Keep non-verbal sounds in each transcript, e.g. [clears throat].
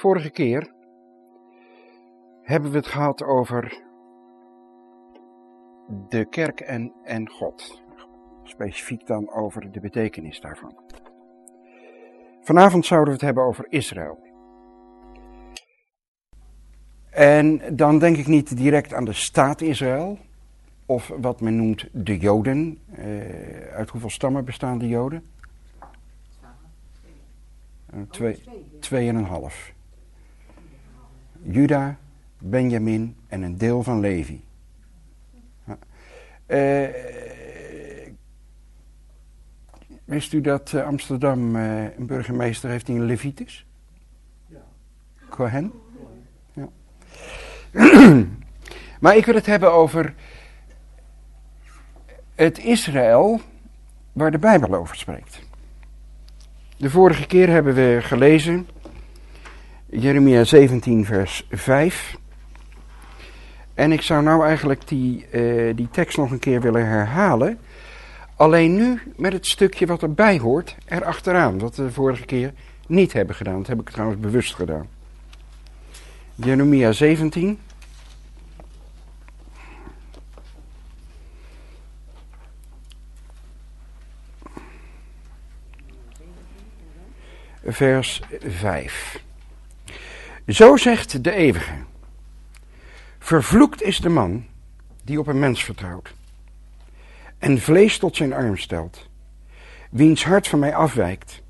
Vorige keer hebben we het gehad over de kerk en, en God. Specifiek dan over de betekenis daarvan. Vanavond zouden we het hebben over Israël. En dan denk ik niet direct aan de staat Israël, of wat men noemt de Joden. Uh, uit hoeveel stammen bestaan de Joden? Uh, twee, twee en een half. Juda, Benjamin en een deel van Levi. Uh, wist u dat Amsterdam een burgemeester heeft die een? Ja. Cohen? Ja. [clears throat] maar ik wil het hebben over het Israël waar de Bijbel over spreekt. De vorige keer hebben we gelezen Jeremia 17, vers 5. En ik zou nou eigenlijk die, uh, die tekst nog een keer willen herhalen. Alleen nu met het stukje wat erbij hoort erachteraan. Wat we de vorige keer niet hebben gedaan. Dat heb ik trouwens bewust gedaan. Jeremia 17. vers 5. Zo zegt de eeuwige. Vervloekt is de man die op een mens vertrouwt en vlees tot zijn arm stelt, wiens hart van mij afwijkt.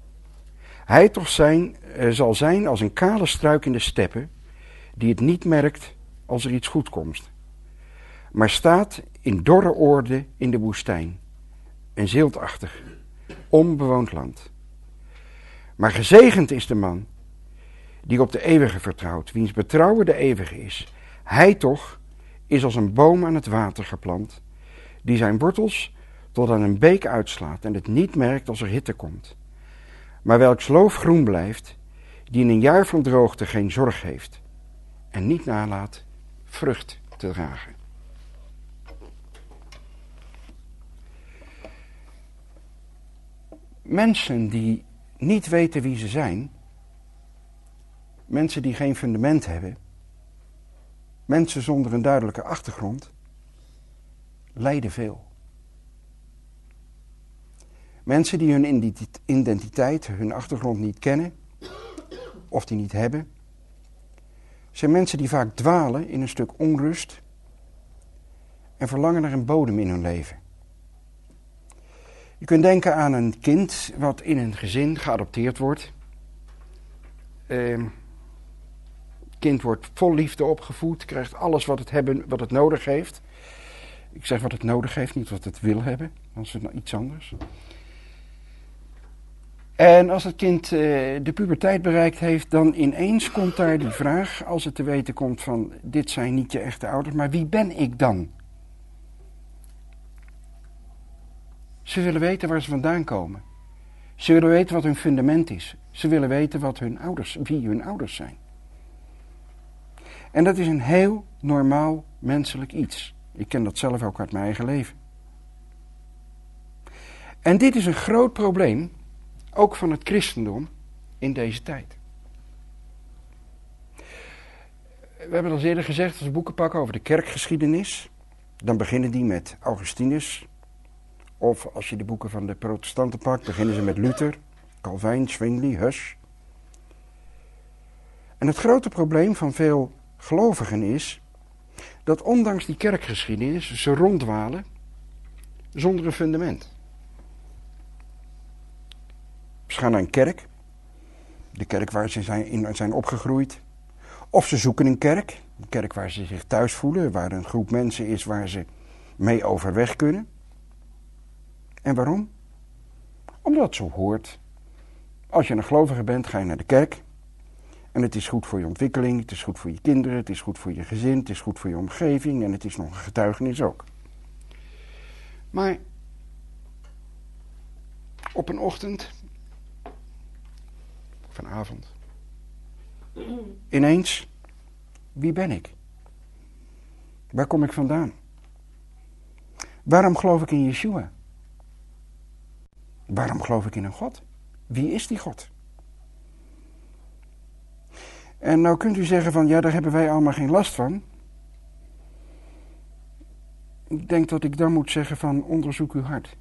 Hij toch zijn, uh, zal zijn als een kale struik in de steppen, die het niet merkt als er iets goed komt, maar staat in dorre oorden in de woestijn, een ziltachtig, onbewoond land. Maar gezegend is de man die op de eeuwige vertrouwt, wiens betrouwen de eeuwige is. Hij toch is als een boom aan het water geplant, die zijn wortels tot aan een beek uitslaat en het niet merkt als er hitte komt. Maar welks loof groen blijft, die in een jaar van droogte geen zorg heeft en niet nalaat vrucht te dragen. Mensen die niet weten wie ze zijn, mensen die geen fundament hebben, mensen zonder een duidelijke achtergrond, lijden veel. Mensen die hun identiteit, hun achtergrond niet kennen of die niet hebben, zijn mensen die vaak dwalen in een stuk onrust en verlangen naar een bodem in hun leven. Je kunt denken aan een kind wat in een gezin geadopteerd wordt. Uh, kind wordt vol liefde opgevoed, krijgt alles wat het, hebben, wat het nodig heeft. Ik zeg wat het nodig heeft, niet wat het wil hebben. Dan is het nou iets anders. En als het kind uh, de puberteit bereikt heeft, dan ineens komt daar die vraag, als het te weten komt van dit zijn niet je echte ouders, maar wie ben ik dan? Ze willen weten waar ze vandaan komen. Ze willen weten wat hun fundament is. Ze willen weten wat hun ouders, wie hun ouders zijn. En dat is een heel normaal menselijk iets. Ik ken dat zelf ook uit mijn eigen leven. En dit is een groot probleem, ook van het christendom in deze tijd. We hebben al eerder gezegd, als we boeken pakken over de kerkgeschiedenis, dan beginnen die met Augustinus, of als je de boeken van de protestanten pakt, beginnen ze met Luther, Calvijn, Zwingli, Huss. En het grote probleem van veel gelovigen is dat ondanks die kerkgeschiedenis ze ronddwalen zonder een fundament. Ze gaan naar een kerk, de kerk waar ze zijn, in zijn opgegroeid. Of ze zoeken een kerk, een kerk waar ze zich thuis voelen, waar een groep mensen is waar ze mee overweg kunnen. En waarom? Omdat zo hoort. Als je een gelovige bent, ga je naar de kerk. En het is goed voor je ontwikkeling, het is goed voor je kinderen, het is goed voor je gezin, het is goed voor je omgeving en het is nog een getuigenis ook. Maar op een ochtend, of een avond, ineens, wie ben ik? Waar kom ik vandaan? Waarom geloof ik in Yeshua? Waarom geloof ik in een God? Wie is die God? En nou kunt u zeggen van ja, daar hebben wij allemaal geen last van. Ik denk dat ik dan moet zeggen van onderzoek uw hart.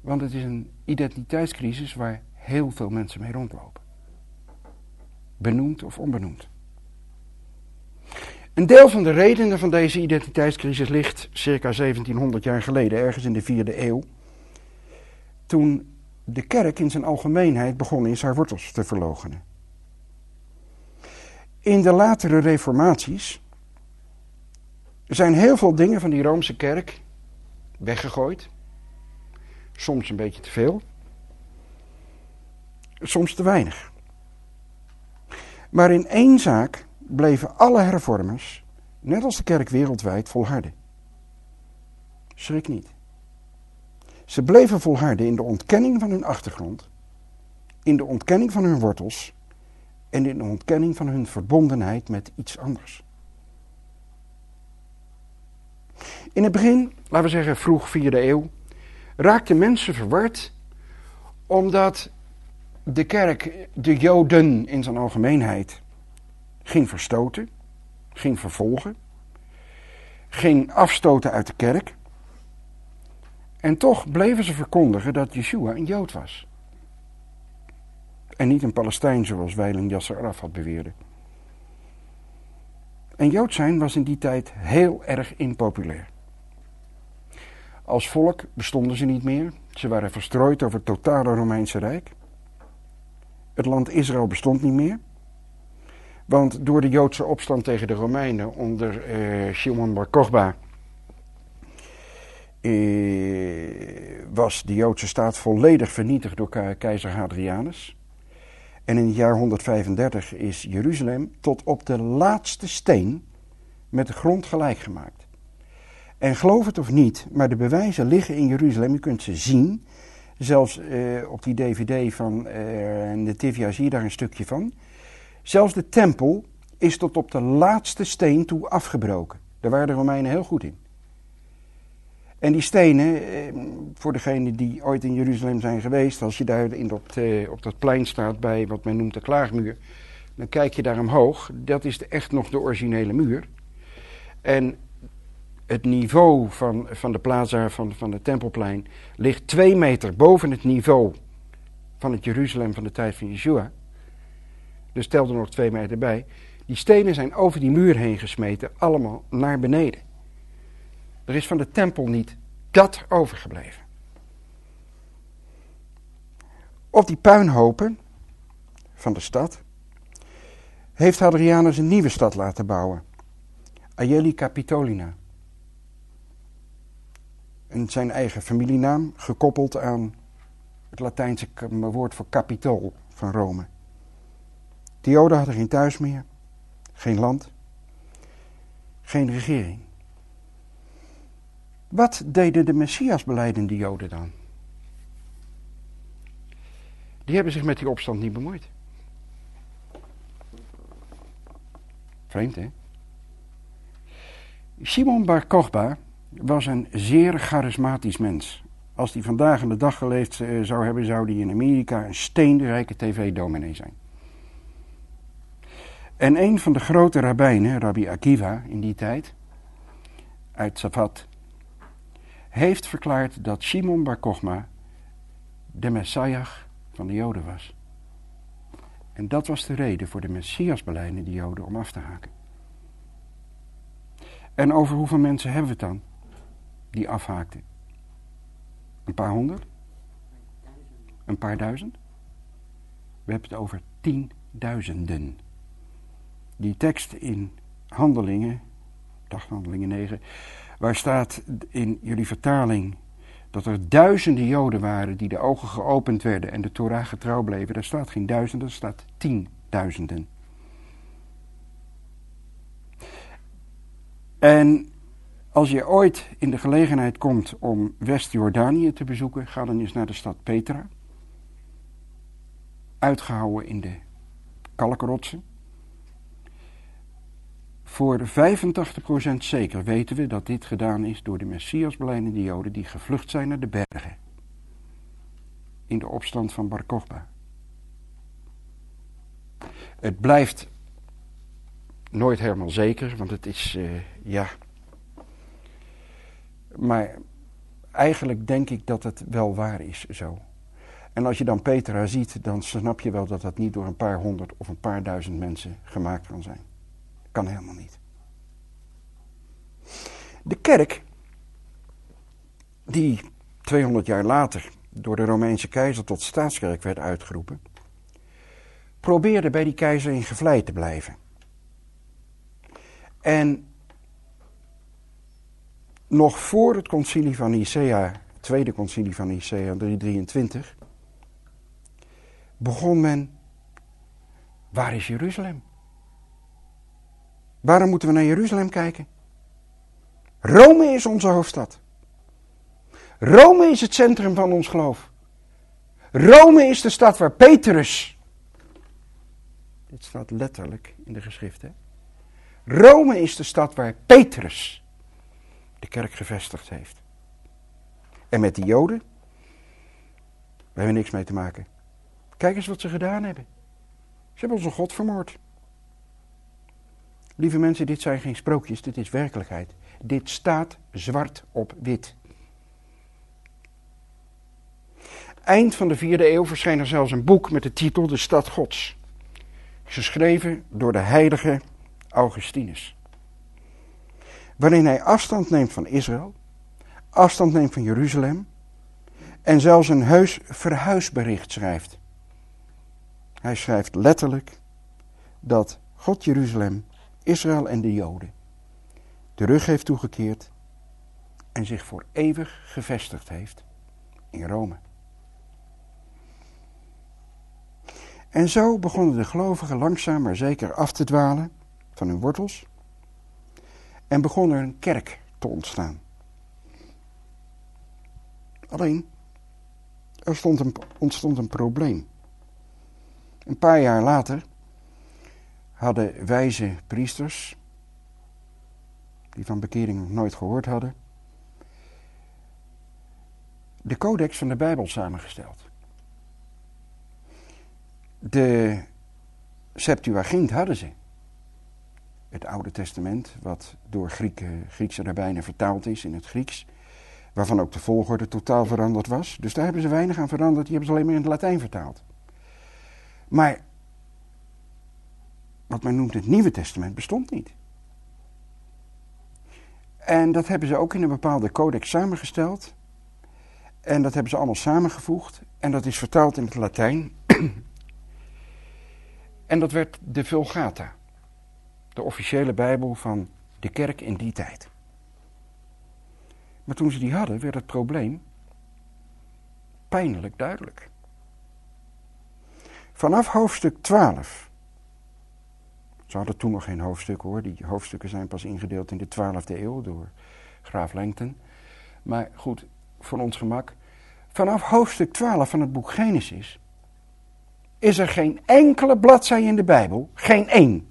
Want het is een identiteitscrisis waar heel veel mensen mee rondlopen. Benoemd of onbenoemd. Een deel van de redenen van deze identiteitscrisis ligt circa 1700 jaar geleden, ergens in de vierde eeuw. Toen de kerk in zijn algemeenheid begonnen is haar wortels te verlogenen. In de latere reformaties zijn heel veel dingen van die Roomse kerk weggegooid. Soms een beetje te veel, soms te weinig. Maar in één zaak bleven alle hervormers, net als de kerk wereldwijd, volharden. Schrik niet. Ze bleven volharden in de ontkenning van hun achtergrond, in de ontkenning van hun wortels en in de ontkenning van hun verbondenheid met iets anders. In het begin, laten we zeggen vroeg vierde eeuw, raakten mensen verward omdat de kerk de Joden in zijn algemeenheid ging verstoten, ging vervolgen, ging afstoten uit de kerk. En toch bleven ze verkondigen dat Yeshua een Jood was. En niet een Palestijn zoals Weilen Yasser Arafat beweerde. En Jood zijn was in die tijd heel erg impopulair. Als volk bestonden ze niet meer. Ze waren verstrooid over het totale Romeinse Rijk. Het land Israël bestond niet meer. Want door de Joodse opstand tegen de Romeinen onder eh, Shimon bar Kochba eh, was de Joodse staat volledig vernietigd door keizer Hadrianus. En in het jaar 135 is Jeruzalem tot op de laatste steen met de grond gelijk gemaakt. En geloof het of niet, maar de bewijzen liggen in Jeruzalem. U kunt ze zien. Zelfs eh, op die dvd van uh, de Tivia zie je daar een stukje van. Zelfs de tempel is tot op de laatste steen toe afgebroken. Daar waren de Romeinen heel goed in. En die stenen, eh, voor degenen die ooit in Jeruzalem zijn geweest, als je daar in dat, eh, op dat plein staat bij wat men noemt de klaagmuur, dan kijk je daar omhoog. Dat is echt nog de originele muur. En het niveau van, van de plaza van, van het tempelplein ligt twee meter boven het niveau van het Jeruzalem van de tijd van Yeshua. Dus tel er nog twee meter bij. Die stenen zijn over die muur heen gesmeten, allemaal naar beneden. Er is van de tempel niet dat overgebleven. Op die puinhopen van de stad heeft Hadrianus een nieuwe stad laten bouwen. Aelia Capitolina. En zijn eigen familienaam gekoppeld aan het Latijnse woord voor kapitool van Rome. De Joden hadden geen thuis meer, geen land, geen regering. Wat deden de Messias beleidende Joden dan? Die hebben zich met die opstand niet bemoeid. Vreemd, hè? Simon Bar Kochba was een zeer charismatisch mens. Als hij vandaag aan de dag geleefd eh, zou hebben, zou hij in Amerika een steenrijke tv-dominee zijn. En een van de grote rabbijnen, Rabbi Akiva in die tijd, uit Safat, heeft verklaard dat Shimon Bar Kochma de Messias van de Joden was. En dat was de reden voor de Messiasbeleidende Joden om af te haken. En over hoeveel mensen hebben we het dan die afhaakten? Een paar honderd? Een paar duizend? We hebben het over tienduizenden. Die tekst in Handelingen, daghandelingen 9, waar staat in jullie vertaling dat er duizenden Joden waren die de ogen geopend werden en de Torah getrouw bleven. Daar staat geen duizenden, er staat tienduizenden. En als je ooit in de gelegenheid komt om West-Jordanië te bezoeken, ga dan eens naar de stad Petra. Uitgehouden in de kalkrotsen. Voor 85% zeker weten we dat dit gedaan is door de Messiasbeleidende Joden die gevlucht zijn naar de bergen. In de opstand van Bar Kokhba. Het blijft nooit helemaal zeker, want het is, uh, ja. Maar eigenlijk denk ik dat het wel waar is zo. En als je dan Petra ziet, dan snap je wel dat dat niet door een paar honderd of een paar duizend mensen gemaakt kan zijn. Kan helemaal niet. De kerk, die 200 jaar later door de Romeinse keizer tot staatskerk werd uitgeroepen, probeerde bij die keizer in gevlei te blijven. En nog voor het concilie van Nicea, tweede concilie van Nicea 323, begon men, waar is Jeruzalem? Waarom moeten we naar Jeruzalem kijken? Rome is onze hoofdstad. Rome is het centrum van ons geloof. Rome is de stad waar Petrus. Dit staat letterlijk in de geschriften. Rome is de stad waar Petrus de kerk gevestigd heeft. En met die Joden, we hebben niks mee te maken. Kijk eens wat ze gedaan hebben. Ze hebben onze God vermoord. Lieve mensen, dit zijn geen sprookjes, dit is werkelijkheid. Dit staat zwart op wit. Eind van de vierde eeuw verscheen er zelfs een boek met de titel De Stad Gods. Geschreven door de heilige Augustinus. Waarin hij afstand neemt van Israël, afstand neemt van Jeruzalem en zelfs een heus verhuisbericht schrijft. Hij schrijft letterlijk dat God Jeruzalem, Israël en de Joden de rug heeft toegekeerd en zich voor eeuwig gevestigd heeft in Rome. En zo begonnen de gelovigen langzaam maar zeker af te dwalen van hun wortels en begon er een kerk te ontstaan. Alleen, er stond een, ontstond een probleem. Een paar jaar later hadden wijze priesters, die van bekering nog nooit gehoord hadden, de codex van de Bijbel samengesteld. De Septuagint hadden ze. Het Oude Testament, wat door Griekse rabbijnen vertaald is in het Grieks. Waarvan ook de volgorde totaal veranderd was. Dus daar hebben ze weinig aan veranderd, die hebben ze alleen maar in het Latijn vertaald. Maar wat men noemt het Nieuwe Testament bestond niet. En dat hebben ze ook in een bepaalde codex samengesteld. En dat hebben ze allemaal samengevoegd. En dat is vertaald in het Latijn. [clears throat] en dat werd de Vulgata. De officiële Bijbel van de kerk in die tijd. Maar toen ze die hadden, werd het probleem pijnlijk duidelijk. Vanaf hoofdstuk 12. Ze hadden toen nog geen hoofdstukken hoor. Die hoofdstukken zijn pas ingedeeld in de 12e eeuw door Graaf Lengten. Maar goed, voor ons gemak. Vanaf hoofdstuk 12 van het boek Genesis is er geen enkele bladzij in de Bijbel, geen één,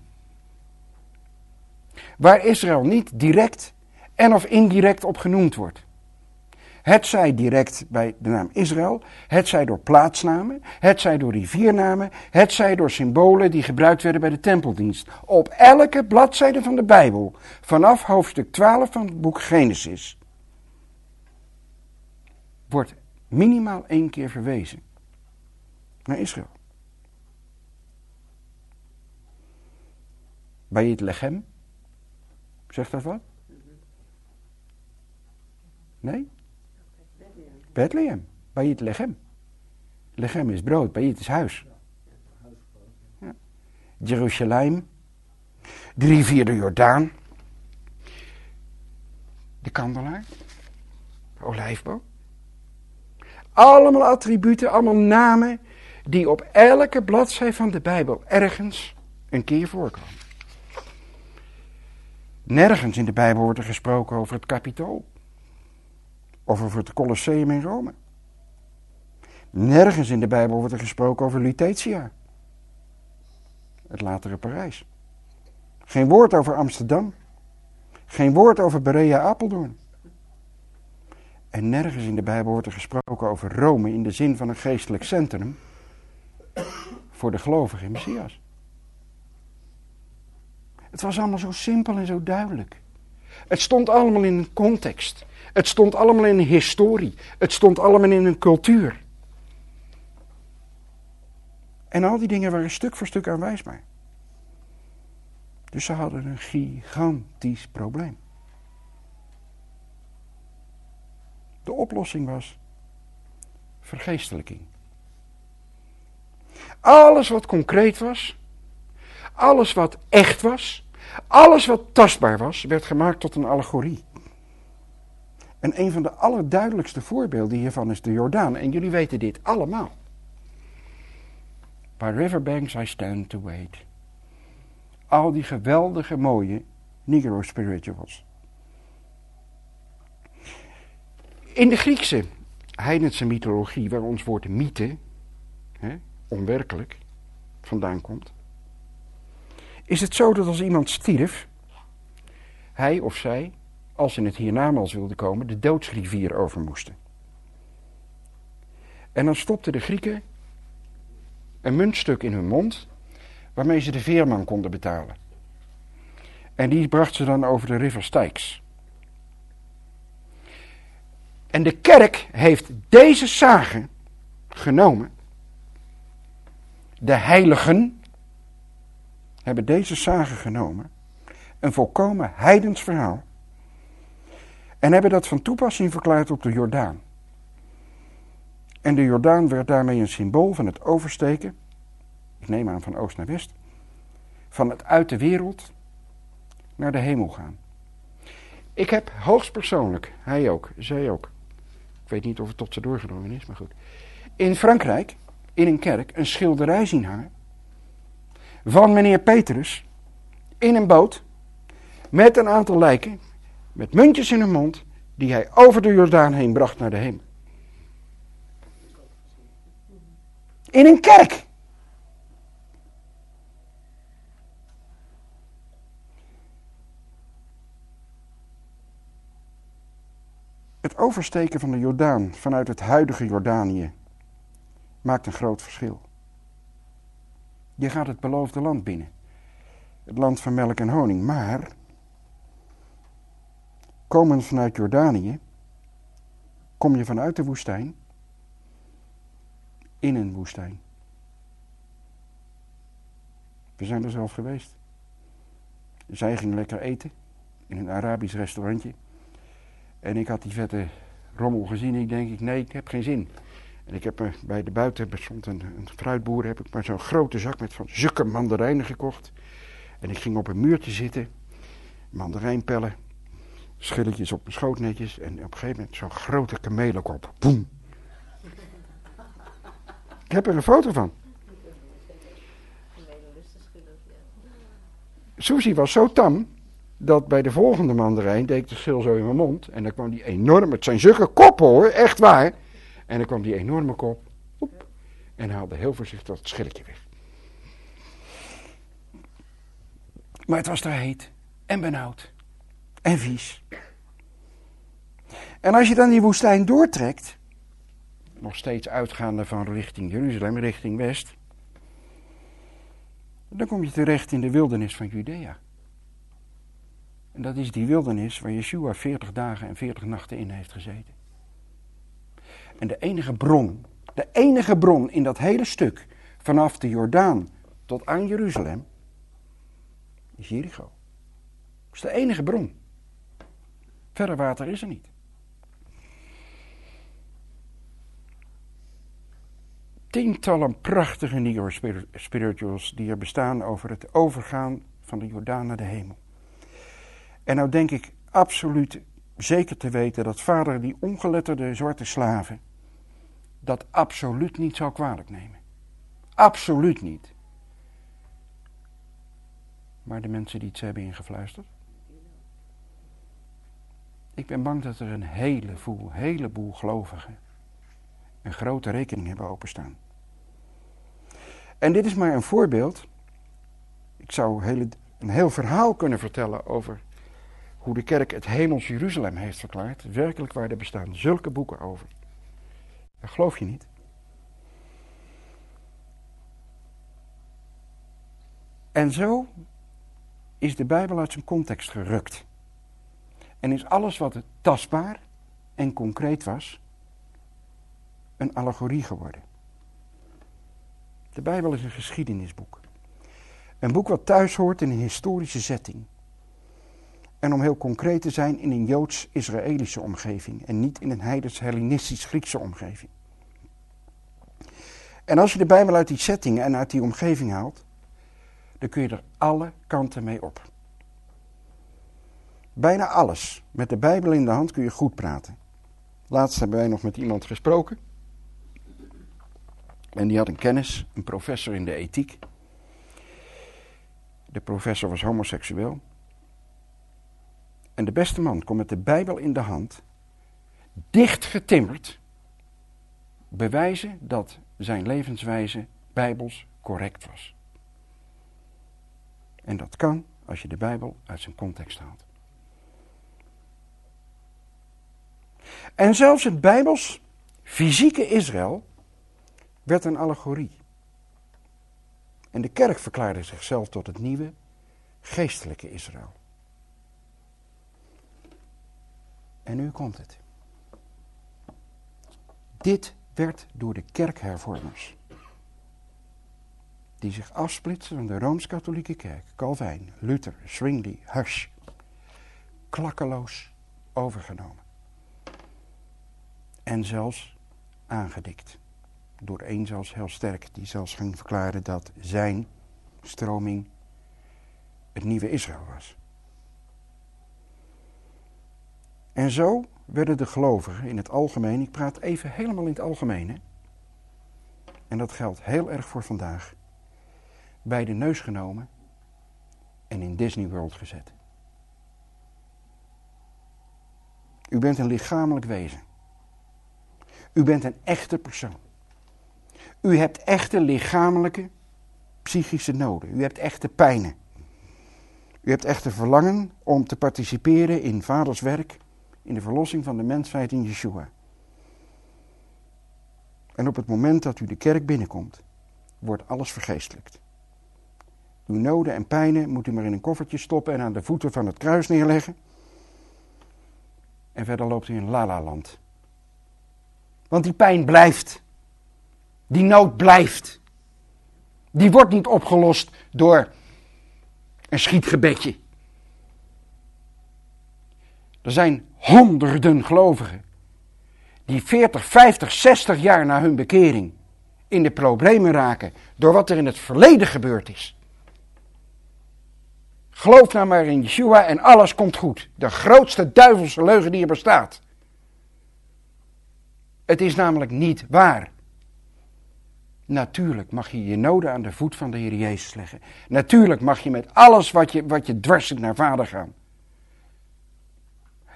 waar Israël niet direct en of indirect op genoemd wordt. Het zij direct bij de naam Israël, het zij door plaatsnamen, het zij door riviernamen, het zij door symbolen die gebruikt werden bij de tempeldienst. Op elke bladzijde van de Bijbel, vanaf hoofdstuk 12 van het boek Genesis, wordt minimaal één keer verwezen naar Israël. Bij het Lechem, zegt dat wat? Nee? Bethlehem. Bayit Lechem. Lechem is brood, Bayit is huis. Ja. Jeruzalem. De rivier de Jordaan. De kandelaar. De olijfboom. Allemaal attributen, allemaal namen die op elke bladzij van de Bijbel ergens een keer voorkomen. Nergens in de Bijbel wordt er gesproken over het kapitool. Of over het Colosseum in Rome. Nergens in de Bijbel wordt er gesproken over Lutetia. Het latere Parijs. Geen woord over Amsterdam. Geen woord over Berea Apeldoorn. En nergens in de Bijbel wordt er gesproken over Rome in de zin van een geestelijk centrum voor de gelovigen in Messias. Het was allemaal zo simpel en zo duidelijk. Het stond allemaal in een context. Het stond allemaal in een historie. Het stond allemaal in een cultuur. En al die dingen waren stuk voor stuk aanwijsbaar. Dus ze hadden een gigantisch probleem. De oplossing was vergeestelijking. Alles wat concreet was, alles wat echt was, alles wat tastbaar was, werd gemaakt tot een allegorie. En een van de allerduidelijkste voorbeelden hiervan is de Jordaan. En jullie weten dit allemaal. By riverbanks I stand to wait. Al die geweldige mooie Negro spirituals. In de Griekse heidense mythologie, waar ons woord mythe, hè, onwerkelijk, vandaan komt, is het zo dat als iemand stierf, hij of zij, als in het hiernamaals wilde komen, de doodsrivier over moesten. En dan stopten de Grieken een muntstuk in hun mond, waarmee ze de veerman konden betalen. En die bracht ze dan over de river Styx. En de kerk heeft deze zagen genomen. De heiligen hebben deze zagen genomen. Een volkomen heidens verhaal. En hebben dat van toepassing verklaard op de Jordaan. En de Jordaan werd daarmee een symbool van het oversteken, ik neem aan van oost naar west, van het uit de wereld naar de hemel gaan. Ik heb hoogstpersoonlijk, hij ook, zij ook, ik weet niet of het tot ze doorgedrongen is, maar goed, in Frankrijk, in een kerk, een schilderij zien hangen van meneer Petrus in een boot met een aantal lijken, met muntjes in hun mond, die hij over de Jordaan heen bracht naar de hemel. In een kerk. Het oversteken van de Jordaan vanuit het huidige Jordanië maakt een groot verschil. Je gaat het beloofde land binnen. Het land van melk en honing. Maar, komend vanuit Jordanië, kom je vanuit de woestijn in een woestijn. We zijn er zelf geweest. Zij ging lekker eten in een Arabisch restaurantje. En ik had die vette rommel gezien. Ik denk, nee, ik heb geen zin. En ik heb bij de buiten stond een, een fruitboer, heb ik maar zo'n grote zak met van mandarijnen gekocht. En ik ging op een muurtje zitten, mandarijnpellen, schilletjes op mijn schoot netjes. En op een gegeven moment zo'n grote kamelenkop. Boem. Ik heb er een foto van. Susie was zo tam dat bij de volgende mandarijn deed ik de schil zo in mijn mond. En dan kwam die enorme, het zijn zulke koppen hoor, echt waar. En dan kwam die enorme kop op en haalde heel voorzichtig dat schilletje weg. Maar het was daar heet en benauwd en vies. En als je dan die woestijn doortrekt, nog steeds uitgaande van richting Jeruzalem, richting West, dan kom je terecht in de wildernis van Judea. En dat is die wildernis waar Yeshua 40 dagen en 40 nachten in heeft gezeten. En de enige bron, de enige bron in dat hele stuk, vanaf de Jordaan tot aan Jeruzalem, is Jericho. Dat is de enige bron. Verder water is er niet. Tientallen prachtige Negro spirituals die er bestaan over het overgaan van de Jordaan naar de hemel. En nou denk ik absoluut zeker te weten dat vader die ongeletterde zwarte slaven dat absoluut niet zou kwalijk nemen. Absoluut niet. Maar de mensen die het hebben ingefluisterd. Ik ben bang dat er een heleboel, heleboel gelovigen een grote rekening hebben openstaan. En dit is maar een voorbeeld. Ik zou hele, een heel verhaal kunnen vertellen over hoe de kerk het hemels Jeruzalem heeft verklaard. Werkelijk waar er bestaan zulke boeken over. Dat geloof je niet. En zo is de Bijbel uit zijn context gerukt. En is alles wat tastbaar en concreet was, een allegorie geworden. De Bijbel is een geschiedenisboek. Een boek wat thuis hoort in een historische setting. En om heel concreet te zijn, in een Joods-Israëlische omgeving en niet in een heidens-Hellenistisch-Griekse omgeving. En als je de Bijbel uit die setting en uit die omgeving haalt, dan kun je er alle kanten mee op. Bijna alles met de Bijbel in de hand kun je goed praten. Laatst hebben wij nog met iemand gesproken. En die had een kennis, een professor in de ethiek. De professor was homoseksueel. En de beste man kon met de Bijbel in de hand, dicht getimmerd, bewijzen dat zijn levenswijze bijbels correct was. En dat kan als je de Bijbel uit zijn context haalt. En zelfs het Bijbels fysieke Israël werd een allegorie. En de kerk verklaarde zichzelf tot het nieuwe geestelijke Israël. En nu komt het. Dit werd door de kerkhervormers, die zich afsplitsen van de Rooms-Katholieke Kerk, Calvijn, Luther, Zwingli, Hush, klakkeloos overgenomen. En zelfs aangedikt. Door één zelfs heel sterk, die zelfs ging verklaren dat zijn stroming het nieuwe Israël was. En zo werden de gelovigen in het algemeen, ik praat even helemaal in het algemeen, hè, en dat geldt heel erg voor vandaag, bij de neus genomen en in Disney World gezet. U bent een lichamelijk wezen. U bent een echte persoon. U hebt echte lichamelijke, psychische noden. U hebt echte pijnen. U hebt echte verlangen om te participeren in vaders werk in de verlossing van de mensheid in Yeshua. En op het moment dat u de kerk binnenkomt, wordt alles vergeestelijkt. Uw noden en pijnen moet u maar in een koffertje stoppen en aan de voeten van het kruis neerleggen. En verder loopt u in lala-land. Want die pijn blijft. Die nood blijft. Die wordt niet opgelost door een schietgebedje. Er zijn honderden gelovigen die 40, 50, 60 jaar na hun bekering in de problemen raken door wat er in het verleden gebeurd is. Geloof nou maar in Yeshua en alles komt goed. De grootste duivelse leugen die er bestaat. Het is namelijk niet waar. Natuurlijk mag je je noden aan de voet van de Heer Jezus leggen. Natuurlijk mag je met alles wat je, wat je dwars zit naar vader gaan.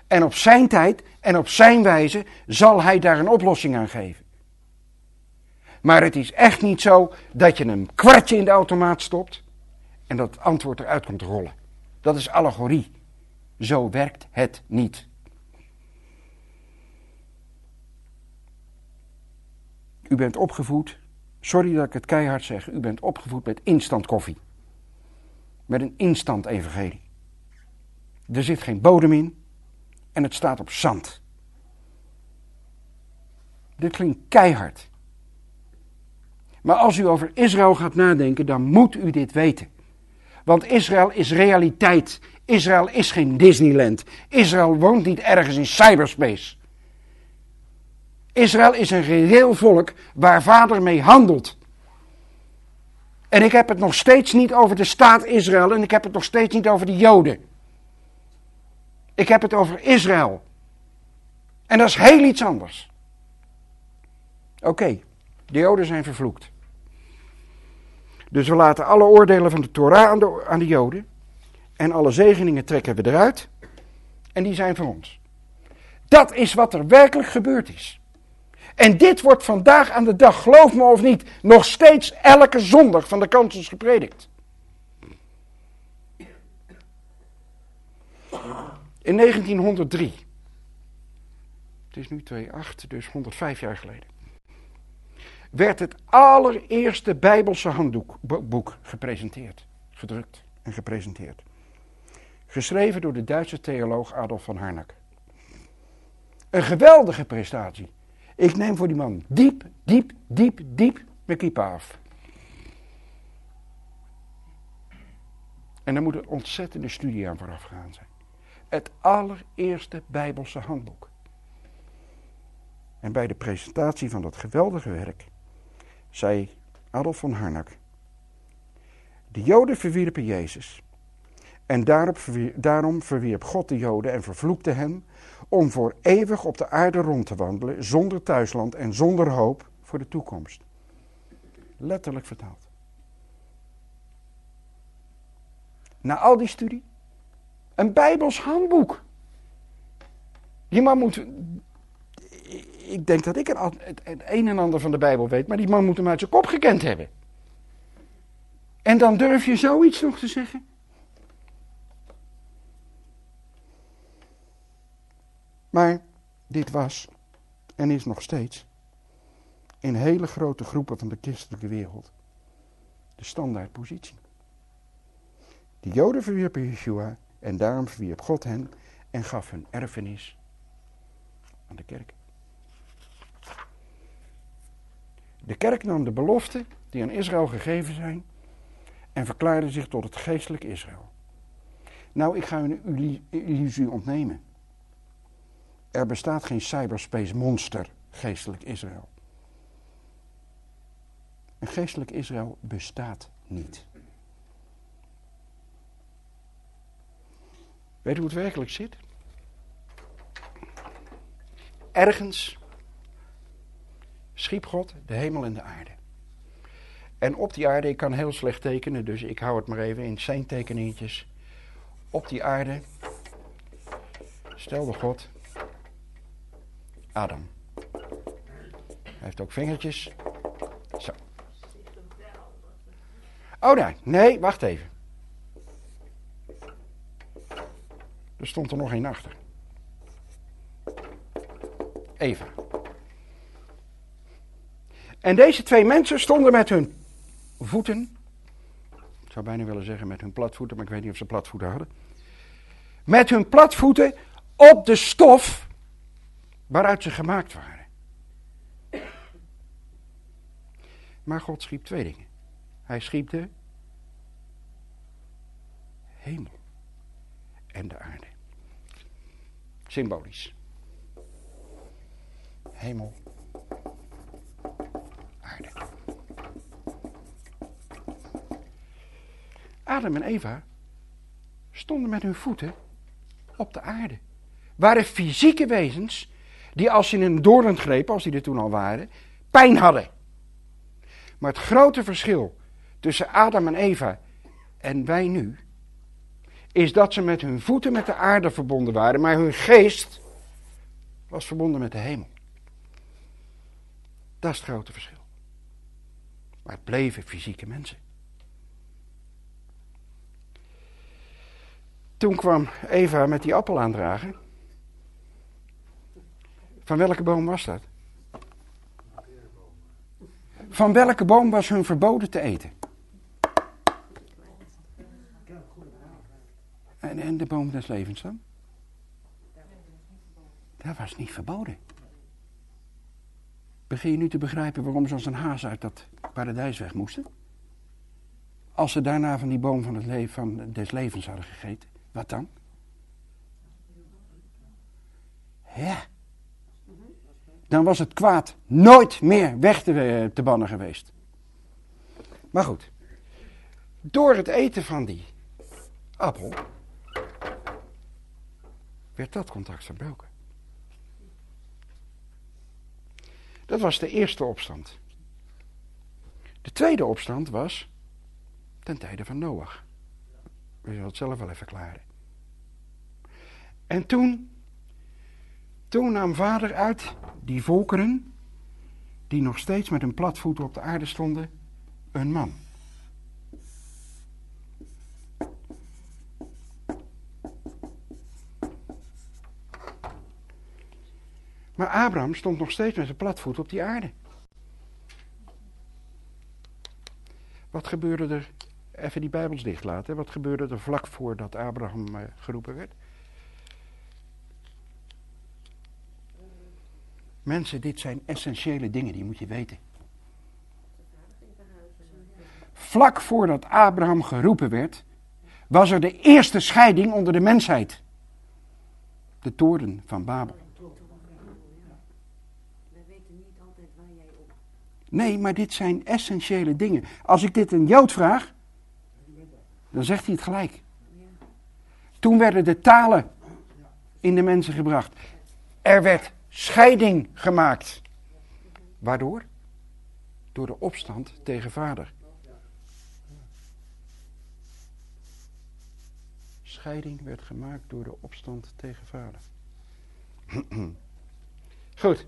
En op zijn tijd en op zijn wijze zal hij daar een oplossing aan geven. Maar het is echt niet zo dat je een kwartje in de automaat stopt en dat antwoord eruit komt rollen. Dat is allegorie. Zo werkt het niet. U bent opgevoed, sorry dat ik het keihard zeg, u bent opgevoed met instant koffie. Met een instant evangelie. Er zit geen bodem in, en het staat op zand. Dit klinkt keihard. Maar als u over Israël gaat nadenken, dan moet u dit weten. Want Israël is realiteit. Israël is geen Disneyland. Israël woont niet ergens in cyberspace. Israël is een reëel volk waar vader mee handelt. En ik heb het nog steeds niet over de staat Israël en ik heb het nog steeds niet over de Joden. Ik heb het over Israël. En dat is heel iets anders. Oké, de Joden zijn vervloekt. Dus we laten alle oordelen van de Torah aan de, aan de Joden. En alle zegeningen trekken we eruit. En die zijn voor ons. Dat is wat er werkelijk gebeurd is. En dit wordt vandaag aan de dag, geloof me of niet, nog steeds elke zondag van de kansels gepredikt. In 1903, het is nu 2008, dus 105 jaar geleden, werd het allereerste Bijbelse handboek gepresenteerd, gedrukt en gepresenteerd. Geschreven door de Duitse theoloog Adolf van Harnack. Een geweldige prestatie. Ik neem voor die man diep, diep, diep, diep mijn kiep af. En daar moet een ontzettende studie aan vooraf gaan zijn. Het allereerste Bijbelse handboek. En bij de presentatie van dat geweldige werk zei Adolf van Harnack: De Joden verwierpen Jezus. En daarom verwierp God de Joden en vervloekte hen om voor eeuwig op de aarde rond te wandelen, zonder thuisland en zonder hoop voor de toekomst. Letterlijk vertaald. Na al die studie, een Bijbels handboek. Die man moet. Ik denk dat ik het een en ander van de Bijbel weet, maar die man moet hem uit zijn kop gekend hebben. En dan durf je zoiets nog te zeggen? Maar dit was en is nog steeds in hele grote groepen van de christelijke wereld de standaardpositie. De Joden verwierpen Yeshua en daarom verwierp God hen en gaf hun erfenis aan de kerk. De kerk nam de beloften die aan Israël gegeven zijn en verklaarde zich tot het geestelijk Israël. Nou, ik ga u een illusie ontnemen. Er bestaat geen cyberspace monster, geestelijk Israël. Een geestelijk Israël bestaat niet. Weet u hoe het werkelijk zit? Ergens schiep God de hemel en de aarde. En op die aarde, ik kan heel slecht tekenen, dus ik hou het maar even in zijn tekeningetjes. Op die aarde stelde God Adam. Hij heeft ook vingertjes. Zo. Oh nee, nee, wacht even. Er stond er nog één achter. Eva. En deze twee mensen stonden met hun voeten. Ik zou bijna willen zeggen met hun platvoeten, maar ik weet niet of ze platvoeten hadden. Met hun platvoeten op de stof waaruit ze gemaakt waren. Maar God schiep twee dingen. Hij schiep de hemel en de aarde. Symbolisch. Hemel, aarde. Adam en Eva stonden met hun voeten op de aarde. Waren fysieke wezens die als je een doorn greep, als die er toen al waren, pijn hadden. Maar het grote verschil tussen Adam en Eva en wij nu, is dat ze met hun voeten met de aarde verbonden waren, maar hun geest was verbonden met de hemel. Dat is het grote verschil. Maar het bleven fysieke mensen. Toen kwam Eva met die appel aandragen. Van welke boom was dat? Van welke boom was hun verboden te eten? En, en de boom des levens dan? Dat was niet verboden. Begin je nu te begrijpen waarom ze als een haas uit dat paradijs weg moesten? Als ze daarna van die boom van, het leven, van des levens hadden gegeten, wat dan? Ja dan was het kwaad nooit meer weg te, te bannen geweest. Maar goed, door het eten van die appel werd dat contact verbroken. Dat was de eerste opstand. De tweede opstand was ten tijde van Noach. We zullen het zelf wel even klaren. En toen toen nam vader uit die volkeren, die nog steeds met hun platvoeten op de aarde stonden, een man. Maar Abraham stond nog steeds met zijn platvoet op die aarde. Wat gebeurde er Even die Bijbels dicht laten. Wat gebeurde er vlak voordat Abraham uh, geroepen werd? Mensen, dit zijn essentiële dingen, die moet je weten. Vlak voordat Abraham geroepen werd, was er de eerste scheiding onder de mensheid. De toren van Babel. Nee, maar dit zijn essentiële dingen. Als ik dit een Jood vraag, dan zegt hij het gelijk. Toen werden de talen in de mensen gebracht. Er werd scheiding gemaakt. Waardoor? Door de opstand tegen vader. Scheiding werd gemaakt door de opstand tegen vader. [clears throat] Goed.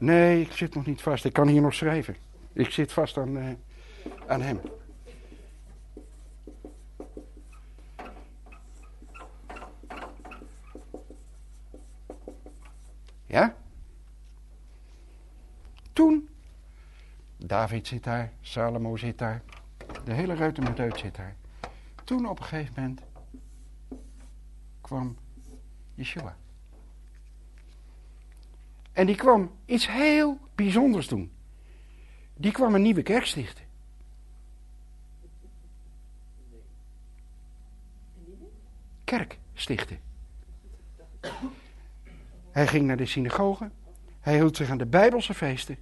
Nee, ik zit nog niet vast. Ik kan hier nog schrijven. Ik zit vast aan, uh, aan hem. Ja? Toen, David zit daar, Salomo zit daar, de hele ruiter met uit zit daar. Toen op een gegeven moment kwam Yeshua. En die kwam iets heel bijzonders doen. Die kwam een nieuwe kerk stichten. Kerk stichten. Hij ging naar de synagoge. Hij hield zich aan de Bijbelse feesten.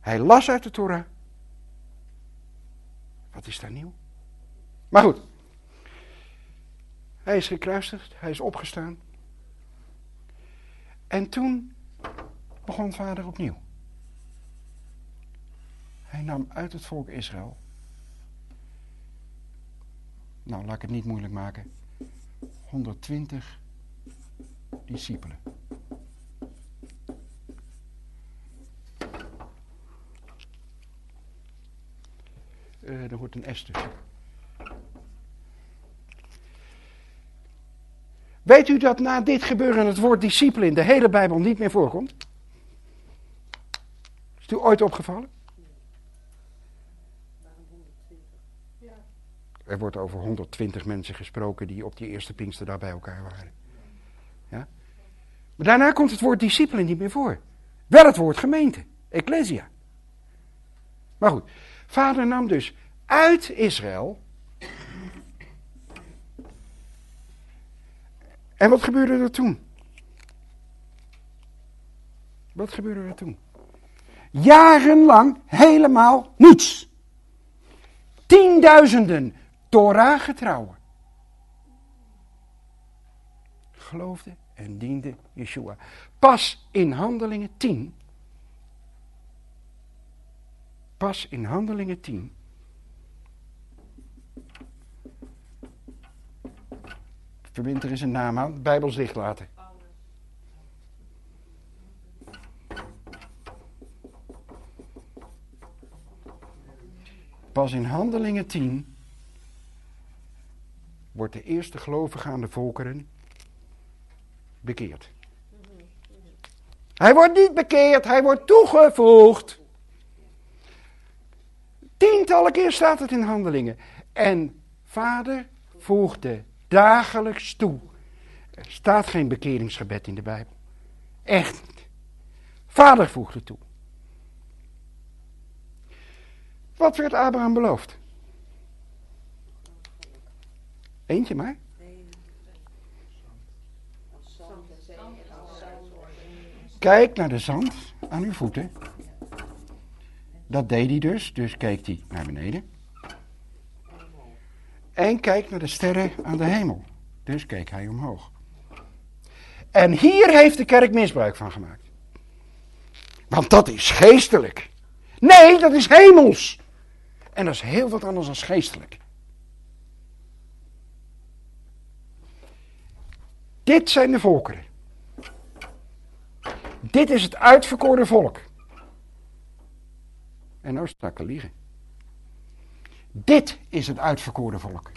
Hij las uit de Torah. Wat is daar nieuw? Maar goed. Hij is gekruisigd. Hij is opgestaan. En toen begon vader opnieuw. Hij nam uit het volk Israël. Nou, laat ik het niet moeilijk maken. 120 discipelen. Uh, er wordt een S tussen. Weet u dat na dit gebeuren het woord discipel in de hele Bijbel niet meer voorkomt? Is u ooit opgevallen? Er wordt over 120 mensen gesproken die op die eerste Pinkster daar bij elkaar waren. Ja? Maar daarna komt het woord discipelen niet meer voor. Wel het woord gemeente, ecclesia. Maar goed, vader nam dus uit Israël. En wat gebeurde er toen? Wat gebeurde er toen? Jarenlang helemaal niets. Tienduizenden Torah-getrouwen. Geloofde en diende Yeshua. Pas in handelingen 10. Pas in handelingen 10. Verbind er eens een naam aan, Bijbels dicht laten. Pas in Handelingen 10 wordt de eerste gelovige aan de volkeren bekeerd. Hij wordt niet bekeerd, hij wordt toegevoegd. Tientallen keer staat het in handelingen. En vader voegde dagelijks toe. Er staat geen bekeringsgebed in de Bijbel. Echt niet. Vader voegde toe. Wat werd Abraham beloofd? Eentje maar. Kijk naar de zand aan uw voeten. Dat deed hij dus, dus keek hij naar beneden. En kijk naar de sterren aan de hemel. Dus keek hij omhoog. En hier heeft de kerk misbruik van gemaakt. Want dat is geestelijk. Nee, dat is hemels. En dat is heel wat anders dan geestelijk. Dit zijn de volkeren. Dit is het uitverkoren volk. En nou sta ik liegen. Dit is het uitverkoren volk.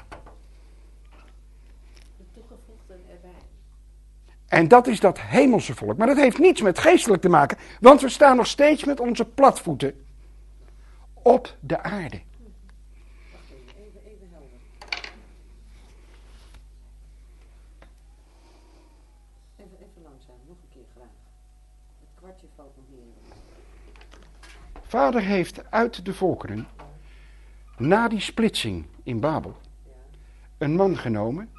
En dat is dat hemelse volk. Maar dat heeft niets met geestelijk te maken, want we staan nog steeds met onze platvoeten op de aarde. Vader heeft uit de volkeren, na die splitsing in Babel, een man genomen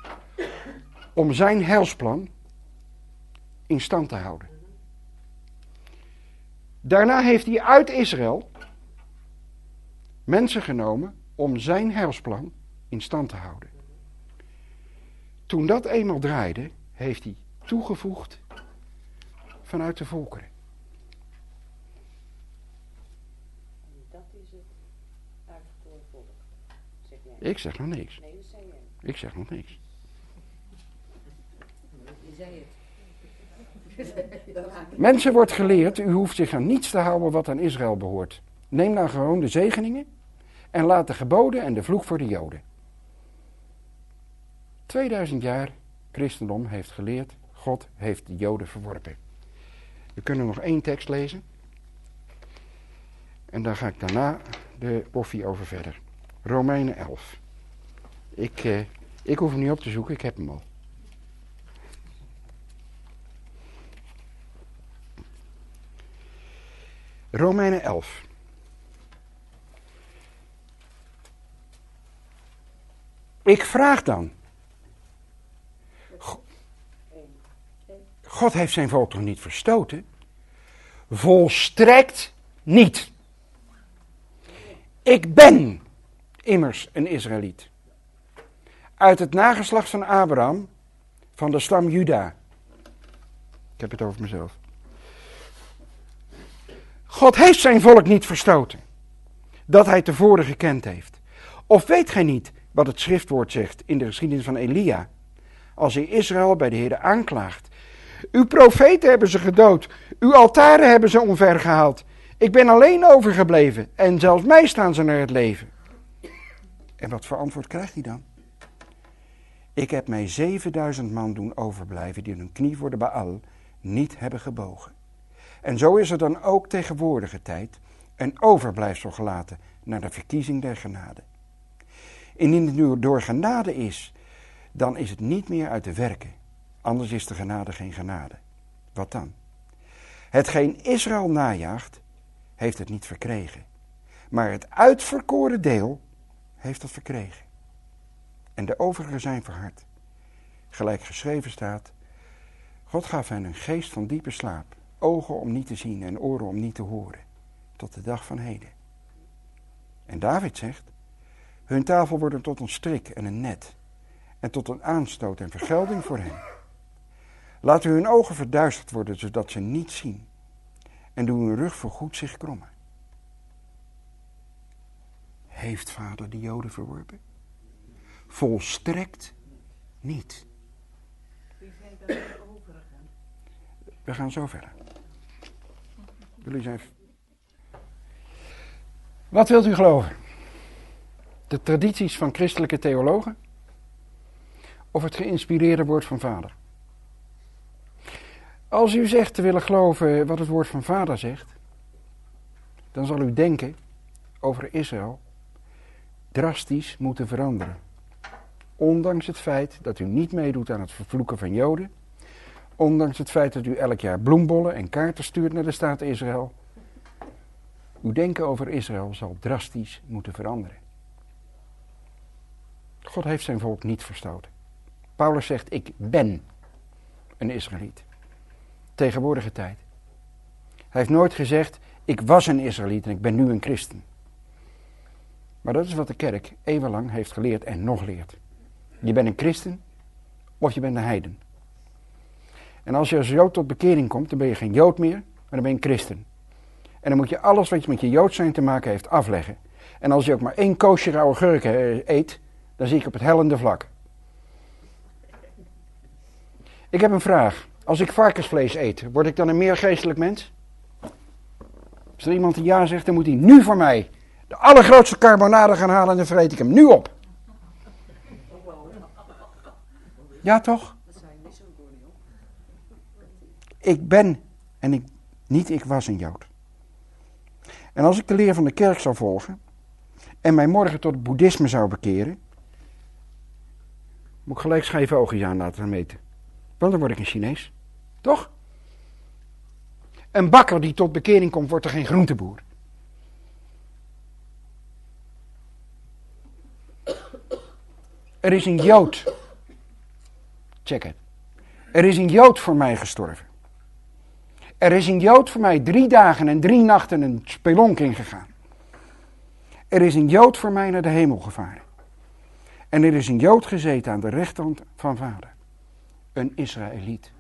om zijn heilsplan in stand te houden. Daarna heeft hij uit Israël mensen genomen om zijn heilsplan in stand te houden. Toen dat eenmaal draaide, heeft hij toegevoegd vanuit de volkeren. En dat is het uitverkoren volk. Zeg jij. Ik zeg nog niks. Ik zeg nog niks. Je zei het. Mensen wordt geleerd, u hoeft zich aan niets te houden wat aan Israël behoort. Neem dan gewoon de zegeningen en laat de geboden en de vloek voor de Joden. 2000 jaar christendom heeft geleerd, God heeft de Joden verworpen. We kunnen nog één tekst lezen. En dan ga ik daarna de koffie over verder. Romeinen 11. Ik, eh, ik hoef hem niet op te zoeken, ik heb hem al. Romeinen 11. Ik vraag dan. Go- God heeft zijn volk toch niet verstoten? Volstrekt niet. Ik ben immers een Israëliet. Uit het nageslacht van Abraham, van de stam Juda. Ik heb het over mezelf. God heeft zijn volk niet verstoten, dat hij tevoren gekend heeft. Of weet gij niet wat het schriftwoord zegt in de geschiedenis van Elia, als hij Israël bij de Heer aanklaagt? Uw profeten hebben ze gedood, uw altaren hebben ze omvergehaald. Ik ben alleen overgebleven en zelfs mij staan ze naar het leven. En wat voor antwoord krijgt hij dan? Ik heb mij 7000 man doen overblijven die hun knie voor de Baal niet hebben gebogen. En zo is er dan ook tegenwoordige tijd een overblijfsel gelaten naar de verkiezing der genade. Indien het nu door genade is, dan is het niet meer uit de werken. Anders is de genade geen genade. Wat dan? Hetgeen Israël najaagt, heeft het niet verkregen. Maar het uitverkoren deel heeft het verkregen. En de overigen zijn verhard. Gelijk geschreven staat, God gaf hen een geest van diepe slaap ogen om niet te zien en oren om niet te horen, tot de dag van heden. En David zegt, hun tafel wordt tot een strik en een net, en tot een aanstoot en vergelding voor hen. Laten hun ogen verduisterd worden, zodat ze niet zien, en doe hun rug voorgoed zich krommen. Heeft vader de Joden verworpen? Volstrekt niet. Wie zijn dan de overigen? We gaan zo verder. Jullie zijn. Wat wilt u geloven? De tradities van christelijke theologen? Of het geïnspireerde woord van vader? Als u zegt te willen geloven wat het woord van vader zegt, dan zal u denken over Israël drastisch moeten veranderen. Ondanks het feit dat u niet meedoet aan het vervloeken van Joden, Ondanks het feit dat u elk jaar bloembollen en kaarten stuurt naar de staat Israël. Uw denken over Israël zal drastisch moeten veranderen. God heeft zijn volk niet verstoten. Paulus zegt: Ik ben een Israëliet. Tegenwoordige tijd. Hij heeft nooit gezegd: Ik was een Israëliet en ik ben nu een christen. Maar dat is wat de kerk eeuwenlang heeft geleerd en nog leert. Je bent een christen of je bent een heiden. En als je als Jood tot bekering komt, dan ben je geen Jood meer, maar dan ben je een christen. En dan moet je alles wat je met je Jood zijn te maken heeft afleggen. En als je ook maar één koosje rauwe gurken eh, eet, dan zie ik op het hellende vlak. Ik heb een vraag. Als ik varkensvlees eet, word ik dan een meer geestelijk mens? Als er iemand een ja zegt, dan moet hij nu voor mij de allergrootste carbonade gaan halen en dan vreet ik hem nu op. Ja toch? Ik ben en ik, niet ik was een Jood. En als ik de leer van de kerk zou volgen en mij morgen tot boeddhisme zou bekeren, moet ik gelijk schijven oogjes aan laten meten. Want dan word ik een Chinees. Toch? Een bakker die tot bekering komt, wordt er geen groenteboer. Er is een Jood. Check het. Er is een Jood voor mij gestorven. Er is een Jood voor mij drie dagen en drie nachten een spelonk ingegaan. Er is een Jood voor mij naar de hemel gevaren. En er is een Jood gezeten aan de rechterhand van vader. Een Israëliet.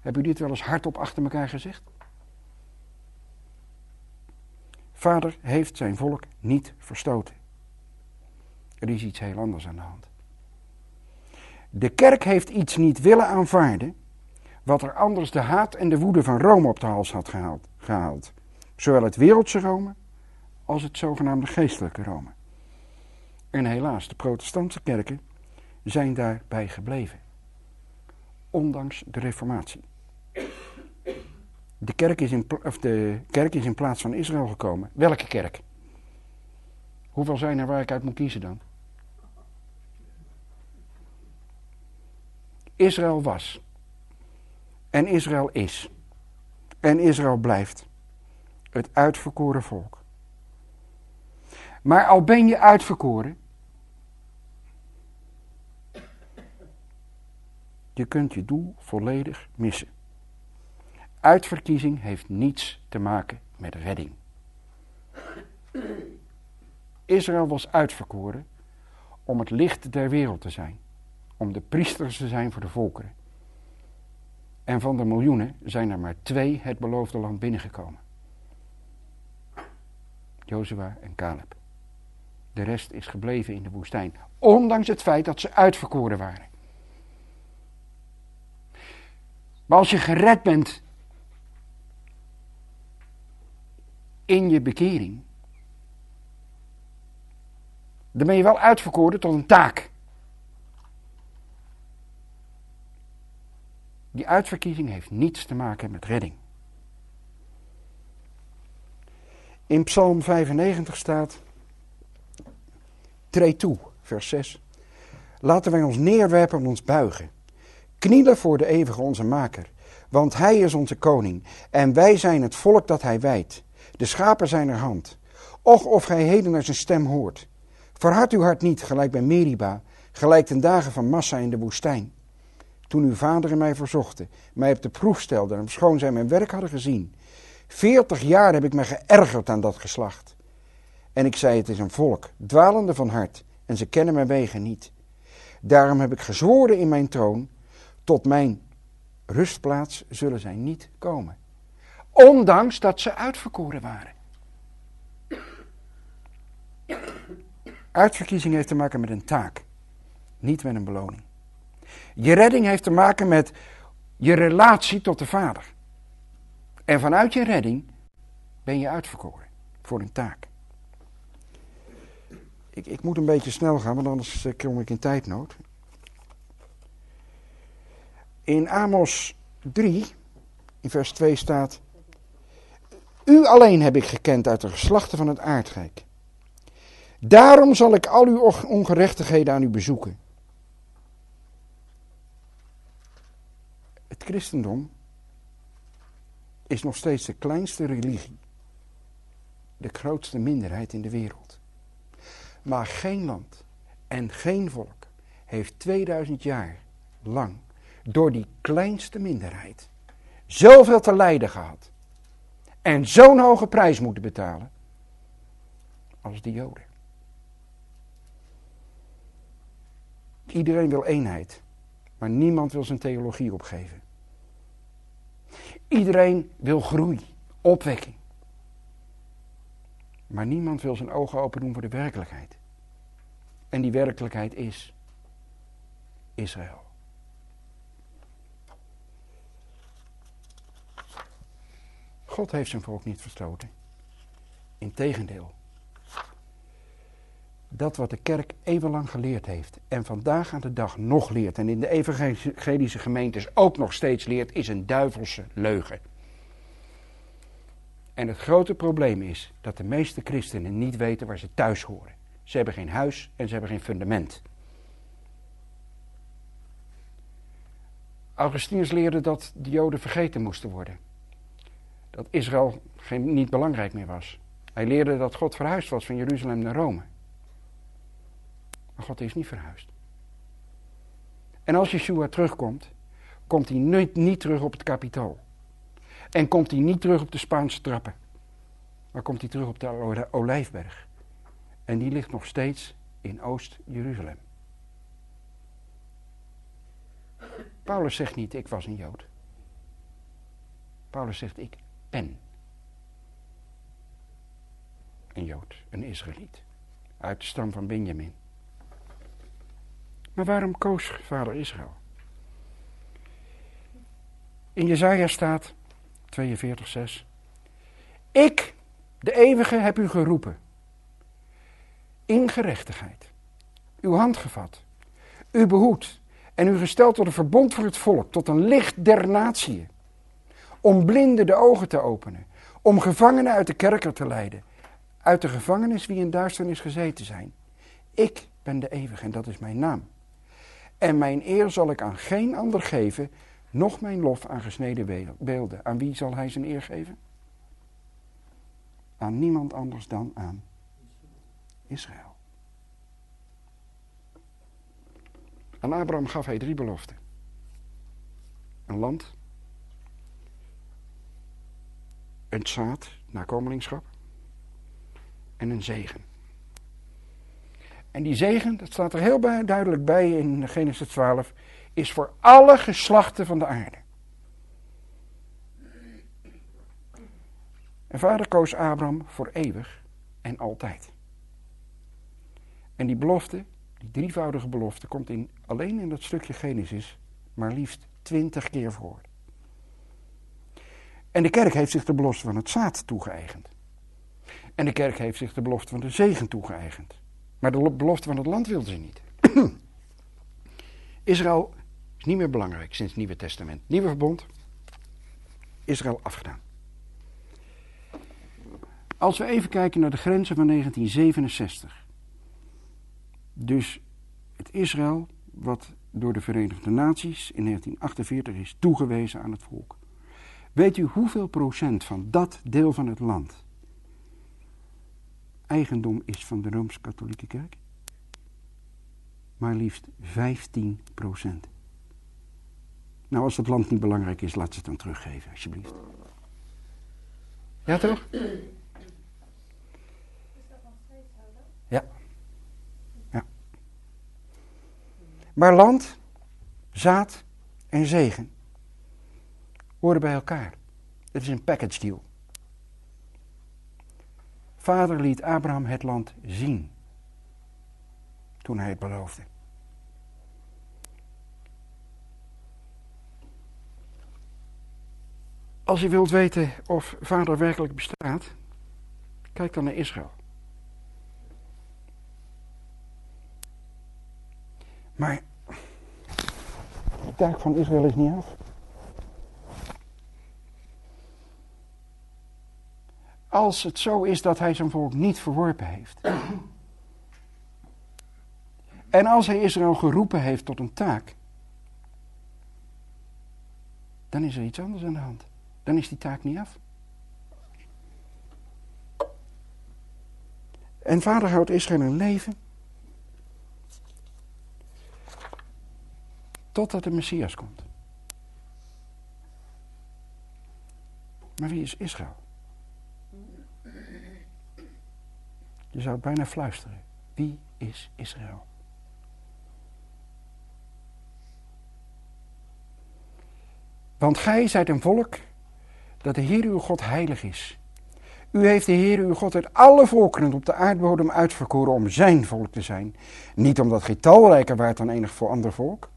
Heb u dit wel eens hardop achter elkaar gezegd? Vader heeft zijn volk niet verstoten. Er is iets heel anders aan de hand. De kerk heeft iets niet willen aanvaarden, wat er anders de haat en de woede van Rome op de hals had gehaald. Zowel het wereldse Rome als het zogenaamde geestelijke Rome. En helaas, de protestantse kerken zijn daarbij gebleven. Ondanks de reformatie. De kerk, is in, of de kerk is in plaats van Israël gekomen. Welke kerk? Hoeveel zijn er waar ik uit moet kiezen dan? Israël was. En Israël is. En Israël blijft. Het uitverkoren volk. Maar al ben je uitverkoren. Je kunt je doel volledig missen. Uitverkiezing heeft niets te maken met redding. Israël was uitverkoren om het licht der wereld te zijn, om de priesters te zijn voor de volkeren. En van de miljoenen zijn er maar twee het beloofde land binnengekomen. Jozua en Caleb. De rest is gebleven in de woestijn, ondanks het feit dat ze uitverkoren waren. Maar als je gered bent in je bekering, dan ben je wel uitverkoren tot een taak. Die uitverkiezing heeft niets te maken met redding. In Psalm 95 staat: Treed toe, vers 6. Laten wij ons neerwerpen en ons buigen. Knielen voor de eeuwige onze maker. Want hij is onze koning. En wij zijn het volk dat hij wijdt. De schapen zijn er hand. Och, of gij heden naar zijn stem hoort. Verhard uw hart niet, gelijk bij Meriba, gelijk ten dagen van Massa in de woestijn. Toen uw vader en mij verzochten, mij op de proef stelden en schoon zij mijn werk hadden gezien. Veertig jaar heb ik me geërgerd aan dat geslacht. En ik zei, het is een volk, dwalende van hart, en ze kennen mijn wegen niet. Daarom heb ik gezworen in mijn troon, tot mijn rustplaats zullen zij niet komen. Ondanks dat ze uitverkoren waren. Uitverkiezing heeft te maken met een taak, niet met een beloning. Je redding heeft te maken met je relatie tot de Vader. En vanuit je redding ben je uitverkoren voor een taak. Ik, ik moet een beetje snel gaan, want anders eh, kom ik in tijdnood. In Amos 3, in vers 2 staat: U alleen heb ik gekend uit de geslachten van het aardrijk. Daarom zal ik al uw ongerechtigheden aan u bezoeken. Het christendom is nog steeds de kleinste religie, de grootste minderheid in de wereld. Maar geen land en geen volk heeft 2000 jaar lang door die kleinste minderheid zoveel te lijden gehad en zo'n hoge prijs moeten betalen als de Joden. Iedereen wil eenheid, maar niemand wil zijn theologie opgeven. Iedereen wil groei, opwekking. Maar niemand wil zijn ogen open doen voor de werkelijkheid. En die werkelijkheid is Israël. God heeft zijn volk niet verstoten. Integendeel. Dat wat de kerk eeuwenlang geleerd heeft en vandaag aan de dag nog leert en in de evangelische gemeentes ook nog steeds leert, is een duivelse leugen. En het grote probleem is dat de meeste christenen niet weten waar ze thuis horen. Ze hebben geen huis en ze hebben geen fundament. Augustinus leerde dat de Joden vergeten moesten worden. Dat Israël geen, niet belangrijk meer was. Hij leerde dat God verhuisd was van Jeruzalem naar Rome. Maar God is niet verhuisd. En als Yeshua terugkomt, komt hij niet, niet terug op het kapitaal. En komt hij niet terug op de Spaanse trappen. Maar komt hij terug op de Olijfberg. En die ligt nog steeds in Oost-Jeruzalem. Paulus zegt niet, ik was een Jood. Paulus zegt, ik ben een Jood, een Israëliet. Uit de stam van Benjamin. Maar waarom koos vader Israël? In Jezaja staat 42:6. Ik, de eeuwige, heb u geroepen. In gerechtigheid. Uw hand gevat. U behoed. En u gesteld tot een verbond voor het volk. Tot een licht der natieën. Om blinden de ogen te openen. Om gevangenen uit de kerker te leiden. Uit de gevangenis wie in duisternis gezeten zijn. Ik ben de eeuwige en dat is mijn naam. En mijn eer zal ik aan geen ander geven, nog mijn lof aan gesneden beelden. Aan wie zal hij zijn eer geven? Aan niemand anders dan aan Israël. Aan Abraham gaf hij drie beloften: een land, een zaad, nakomelingschap en een zegen. En die zegen, dat staat er heel duidelijk bij in Genesis 12, is voor alle geslachten van de aarde. En vader koos Abraham voor eeuwig en altijd. En die belofte, die drievoudige belofte, komt in, alleen in dat stukje Genesis maar liefst twintig keer voor. En de kerk heeft zich de belofte van het zaad toegeëigend. En de kerk heeft zich de belofte van de zegen toegeëigend. Maar de belofte van het land wilden ze niet. [clears throat] Israël is niet meer belangrijk sinds het Nieuwe Testament. Nieuwe verbond, Israël afgedaan. Als we even kijken naar de grenzen van 1967. Dus het Israël wat door de Verenigde Naties in 1948 is toegewezen aan het volk. Weet u hoeveel procent van dat deel van het land eigendom is van de Rooms-Katholieke Kerk? Maar liefst 15 procent. Nou, als het land niet belangrijk is, laat ze het dan teruggeven, alsjeblieft. Ja, toch? Is dat nog steeds Ja. Ja. Maar land, zaad en zegen horen bij elkaar. Het is een package deal. Vader liet Abraham het land zien toen hij het beloofde. Als je wilt weten of vader werkelijk bestaat, kijk dan naar Israël. Maar de taak van Israël is niet af. Als het zo is dat hij zijn volk niet verworpen heeft. En als hij Israël geroepen heeft tot een taak, dan is er iets anders aan de hand. Dan is die taak niet af. En vader houdt Israël in leven. Totdat de Messias komt. Maar wie is Israël? Je zou bijna fluisteren. Wie is Israël? Want gij zijt een volk dat de Heer uw God heilig is. U heeft de Heer uw God uit alle volkeren op de aardbodem uitverkoren om zijn volk te zijn. Niet omdat gij talrijker waart dan enig voor ander volk.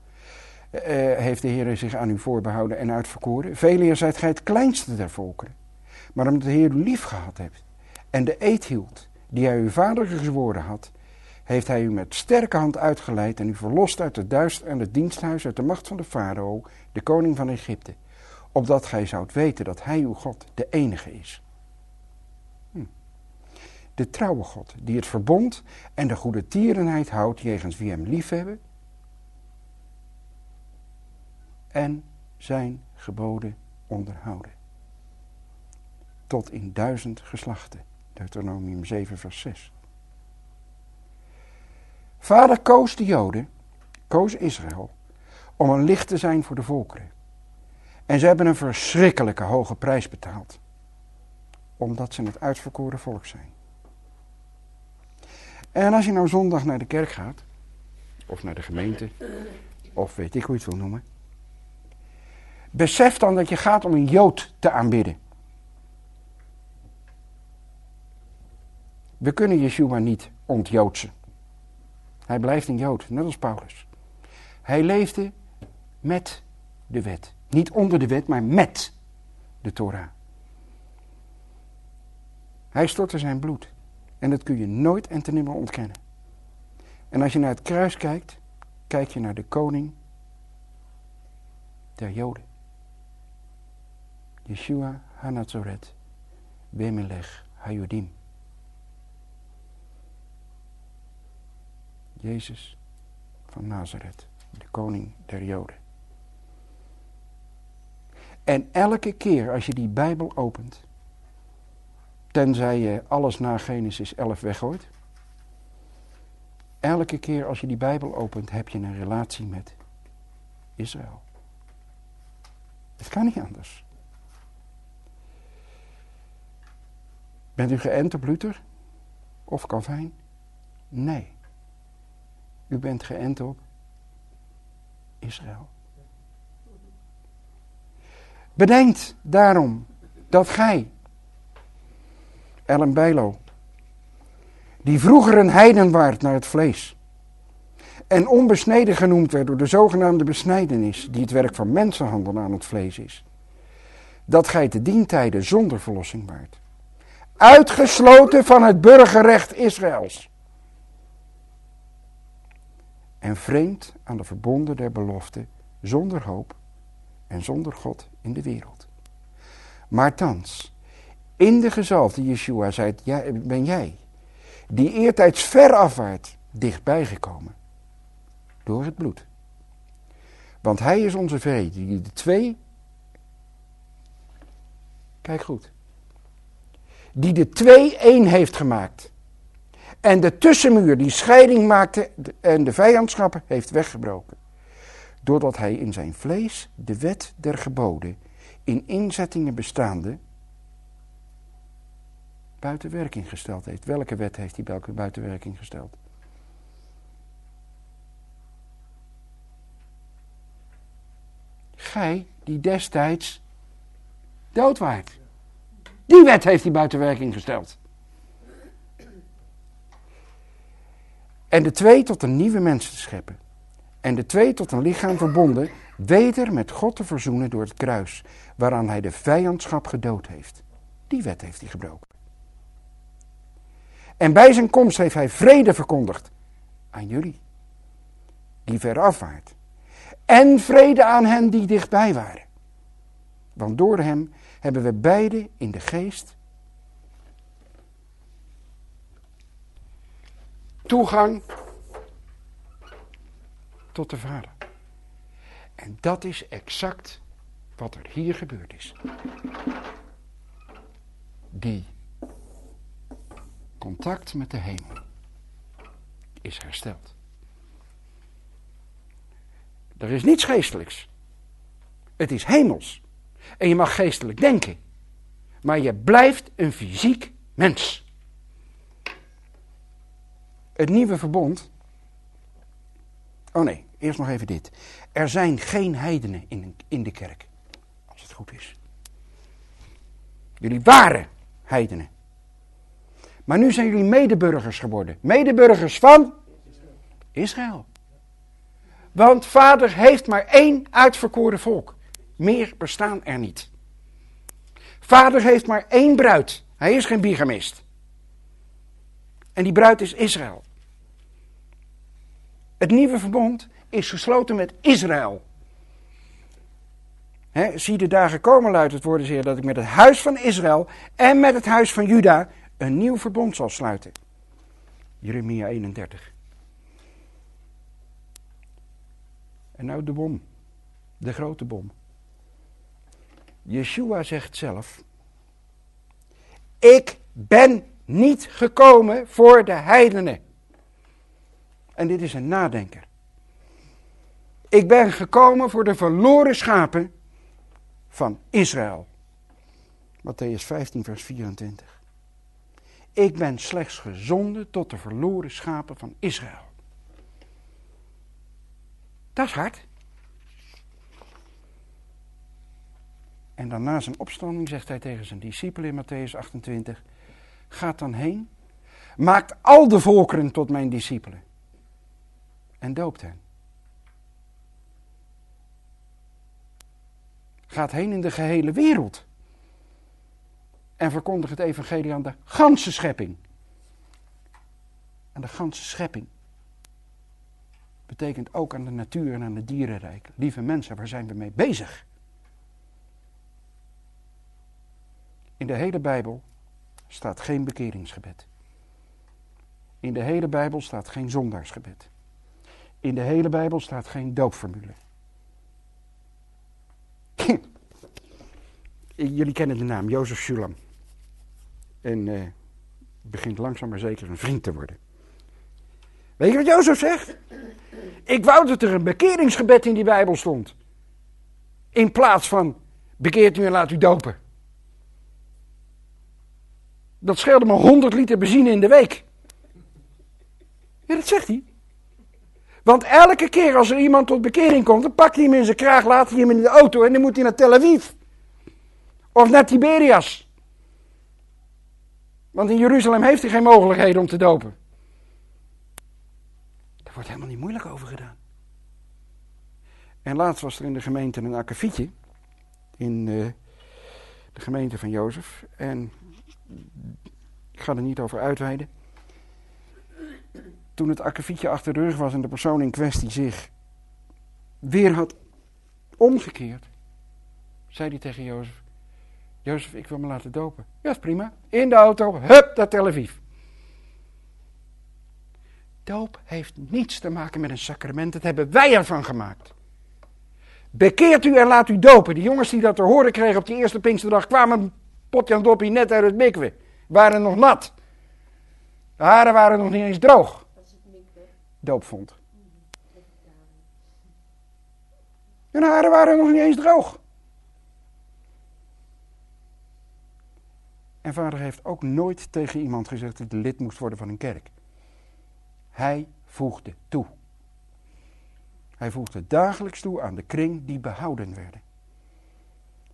Uh, heeft de Heer zich aan u voorbehouden en uitverkoren. Vele zijt gij het kleinste der volkeren. Maar omdat de Heer u lief gehad hebt en de eed hield die hij uw vader gezworen had, heeft hij u met sterke hand uitgeleid en u verlost uit het duister en het diensthuis uit de macht van de farao, de koning van Egypte, opdat gij zoudt weten dat hij uw God de enige is. Hm. De trouwe God, die het verbond en de goede tierenheid houdt jegens wie hem liefhebben en zijn geboden onderhouden. Tot in duizend geslachten. Deuteronomium 7, vers 6. Vader koos de Joden, koos Israël, om een licht te zijn voor de volkeren. En ze hebben een verschrikkelijke hoge prijs betaald, omdat ze het uitverkoren volk zijn. En als je nou zondag naar de kerk gaat, of naar de gemeente, of weet ik hoe je het wil noemen, besef dan dat je gaat om een Jood te aanbidden. We kunnen Yeshua niet ontjoodsen. Hij blijft een Jood, net als Paulus. Hij leefde met de wet. Niet onder de wet, maar met de Torah. Hij stortte zijn bloed. En dat kun je nooit en te nimmer ontkennen. En als je naar het kruis kijkt, kijk je naar de koning der Joden. Yeshua HaNazaret, Bemelech Hayudim. Jezus van Nazareth, de koning der Joden. En elke keer als je die Bijbel opent, tenzij je alles na Genesis 11 weggooit, elke keer als je die Bijbel opent, heb je een relatie met Israël. Het kan niet anders. Bent u geënt op Luther of Calvijn? Nee. U bent geënt op Israël. Bedenkt daarom dat gij, Ellen Bijlo, die vroeger een heiden waart naar het vlees, en onbesneden genoemd werd door de zogenaamde besnijdenis, die het werk van mensenhandel aan het vlees is, dat gij te dientijden zonder verlossing waart, uitgesloten van het burgerrecht Israëls en vreemd aan de verbonden der belofte, zonder hoop en zonder God in de wereld. Maar thans, in de gezalfde Yeshua zijt, jij, ben jij, die eertijds ver afwaart, dichtbij gekomen, door het bloed. Want hij is onze vrede, die de twee, kijk goed, die de twee één heeft gemaakt en de tussenmuur die scheiding maakte en de vijandschappen heeft weggebroken. Doordat hij in zijn vlees de wet der geboden in inzettingen bestaande buiten werking gesteld heeft. Welke wet heeft hij buiten werking gesteld? Gij die destijds dood waart. Die wet heeft hij buiten werking gesteld. En de twee tot een nieuwe mens te scheppen. En de twee tot een lichaam verbonden, weder met God te verzoenen door het kruis, waaraan hij de vijandschap gedood heeft. Die wet heeft hij gebroken. En bij zijn komst heeft hij vrede verkondigd aan jullie, die ver afwaart. En vrede aan hen die dichtbij waren. Want door hem hebben we beide in de geest toegang tot de Vader. En dat is exact wat er hier gebeurd is. Die contact met de hemel is hersteld. Er is niets geestelijks. Het is hemels. En je mag geestelijk denken. Maar je blijft een fysiek mens. Het nieuwe verbond. Oh nee, eerst nog even dit. Er zijn geen heidenen in, in de kerk. Als het goed is. Jullie waren heidenen. Maar nu zijn jullie medeburgers geworden. Medeburgers van Israël. Want vader heeft maar één uitverkoren volk. Meer bestaan er niet. Vader heeft maar één bruid. Hij is geen bigamist. En die bruid is Israël. Het nieuwe verbond is gesloten met Israël. Zie de dagen komen, luidt het woord zeer, dat ik met het huis van Israël en met het huis van Juda een nieuw verbond zal sluiten. Jeremia 31. En nou de bom. De grote bom. Yeshua zegt zelf: Ik ben niet gekomen voor de heidenen. En dit is een nadenker. Ik ben gekomen voor de verloren schapen van Israël. Matthäus 15, vers 24. Ik ben slechts gezonden tot de verloren schapen van Israël. Dat is hard. En dan na zijn opstanding zegt hij tegen zijn discipelen in Matthäus 28: Gaat dan heen, maakt al de volkeren tot mijn discipelen en doopt hen. Gaat heen in de gehele wereld en verkondigt het evangelie aan de ganse schepping. Aan de ganse schepping betekent ook aan de natuur en aan het dierenrijk. Lieve mensen, waar zijn we mee bezig? In de hele Bijbel staat geen bekeringsgebed. In de hele Bijbel staat geen zondaarsgebed. In de hele Bijbel staat geen doopformule. Jullie kennen de naam Jozef Shulam. En uh, begint langzaam maar zeker een vriend te worden. Weet je wat Jozef zegt? Ik wou dat er een bekeringsgebed in die Bijbel stond. In plaats van bekeert u en laat u dopen. Dat scheelde me 100 liter benzine in de week. Ja, dat zegt hij. Want elke keer als er iemand tot bekering komt, dan pakt hij hem in zijn kraag, laat hij hem in de auto en dan moet hij naar Tel Aviv. Of naar Tiberias. Want in Jeruzalem heeft hij geen mogelijkheden om te dopen. Daar wordt helemaal niet moeilijk over gedaan. En laatst was er in de gemeente een akkefietje. In uh, de gemeente van Jozef. En ik ga er niet over uitweiden. Toen het akkefietje achter de rug was en de persoon in kwestie zich weer had omgekeerd, zei hij tegen Jozef: Jozef, ik wil me laten dopen. Ja, prima. In de auto, hup, naar Tel Aviv. Doop heeft niets te maken met een sacrament. Dat hebben wij ervan gemaakt. Bekeert u en laat u dopen. Die jongens die dat te horen kregen op die eerste Pinksterdag kwamen potje en doppie net uit het mikwe. Waren nog nat. De haren waren nog niet eens droog. Dat is het mikwe. Doopvond. Hun haren waren nog niet eens droog. En vader heeft ook nooit tegen iemand gezegd dat hij lid moest worden van een kerk. Hij voegde toe. Hij voegde dagelijks toe aan de kring die behouden werden.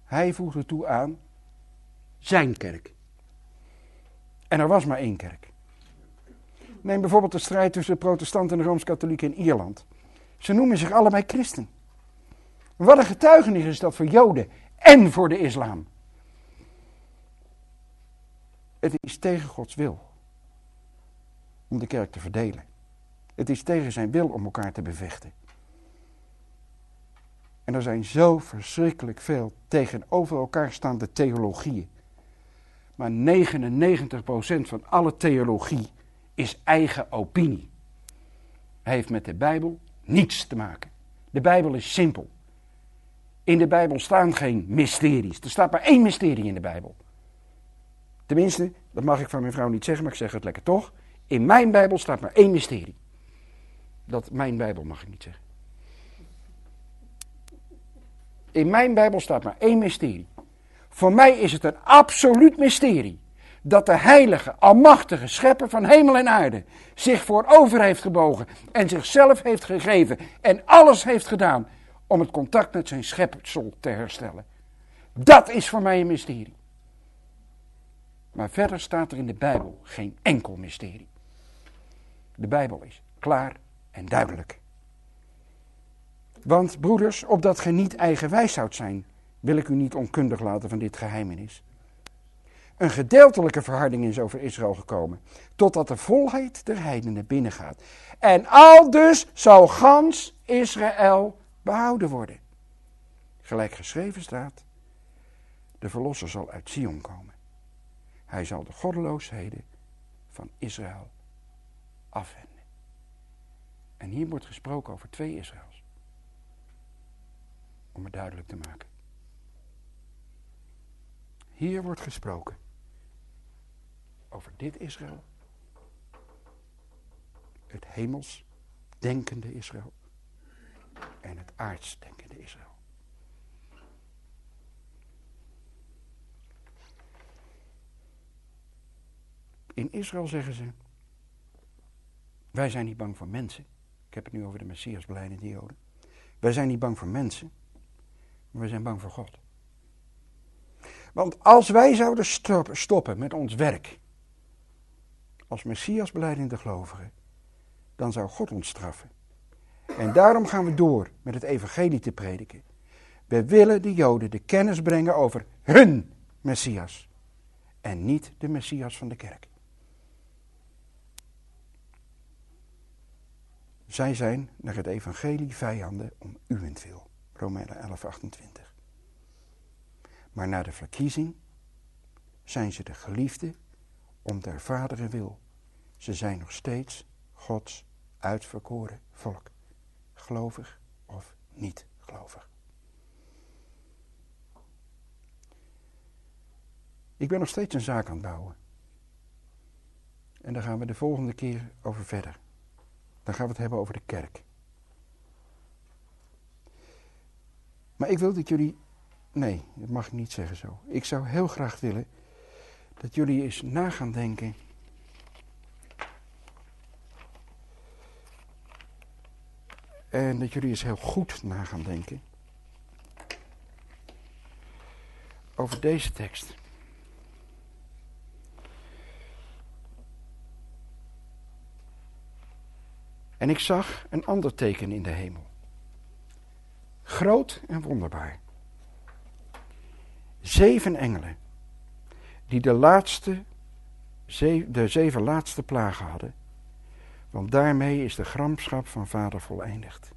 Hij voegde toe aan zijn kerk. En er was maar één kerk. Neem bijvoorbeeld de strijd tussen de protestanten en de rooms-katholieken in Ierland. Ze noemen zich allebei christen. Wat een getuigenis is dat voor Joden en voor de islam. Het is tegen Gods wil om de kerk te verdelen. Het is tegen zijn wil om elkaar te bevechten. En er zijn zo verschrikkelijk veel tegenover elkaar staande theologieën. Maar 99% van alle theologie is eigen opinie. Heeft met de Bijbel niets te maken. De Bijbel is simpel. In de Bijbel staan geen mysteries. Er staat maar één mysterie in de Bijbel. Tenminste, dat mag ik van mijn vrouw niet zeggen, maar ik zeg het lekker toch. In mijn Bijbel staat maar één mysterie. Dat mijn Bijbel mag ik niet zeggen. In mijn Bijbel staat maar één mysterie. Voor mij is het een absoluut mysterie dat de heilige, almachtige schepper van hemel en aarde zich voorover heeft gebogen en zichzelf heeft gegeven en alles heeft gedaan om het contact met zijn schepsel te herstellen. Dat is voor mij een mysterie. Maar verder staat er in de Bijbel geen enkel mysterie. De Bijbel is klaar en duidelijk. Want broeders, opdat gij niet eigenwijs zoudt zijn, wil ik u niet onkundig laten van dit geheimenis. Een gedeeltelijke verharding is over Israël gekomen, totdat de volheid der heidenen binnengaat. En al dus zal gans Israël behouden worden. Gelijk geschreven staat, de verlosser zal uit Sion komen. Hij zal de goddeloosheden van Israël afwenden. En hier wordt gesproken over twee Israëls. Om het duidelijk te maken. Hier wordt gesproken over dit Israël. Het hemels denkende Israël. En het aards denkende Israël. In Israël zeggen ze, wij zijn niet bang voor mensen. Ik heb het nu over de Messias beleidende Joden. Wij zijn niet bang voor mensen, maar we zijn bang voor God. Want als wij zouden stoppen met ons werk, als Messias beleidende gelovigen, dan zou God ons straffen. En daarom gaan we door met het evangelie te prediken. We willen de Joden de kennis brengen over hun Messias. En niet de Messias van de kerk. Zij zijn naar het evangelie vijanden om uwentwil. Romeinen 11, 28. Maar na de verkiezing zijn ze de geliefde om der vaderen wil. Ze zijn nog steeds Gods uitverkoren volk. Gelovig of niet gelovig. Ik ben nog steeds een zaak aan het bouwen. En daar gaan we de volgende keer over verder. Dan gaan we het hebben over de kerk. Maar ik wil dat jullie. Nee, dat mag ik niet zeggen zo. Ik zou heel graag willen dat jullie eens na gaan denken. En dat jullie eens heel goed na gaan denken. Over deze tekst. En ik zag een ander teken in de hemel. Groot en wonderbaar. Zeven engelen, die de laatste, de zeven laatste plagen hadden, want daarmee is de gramschap van vader voleindigd.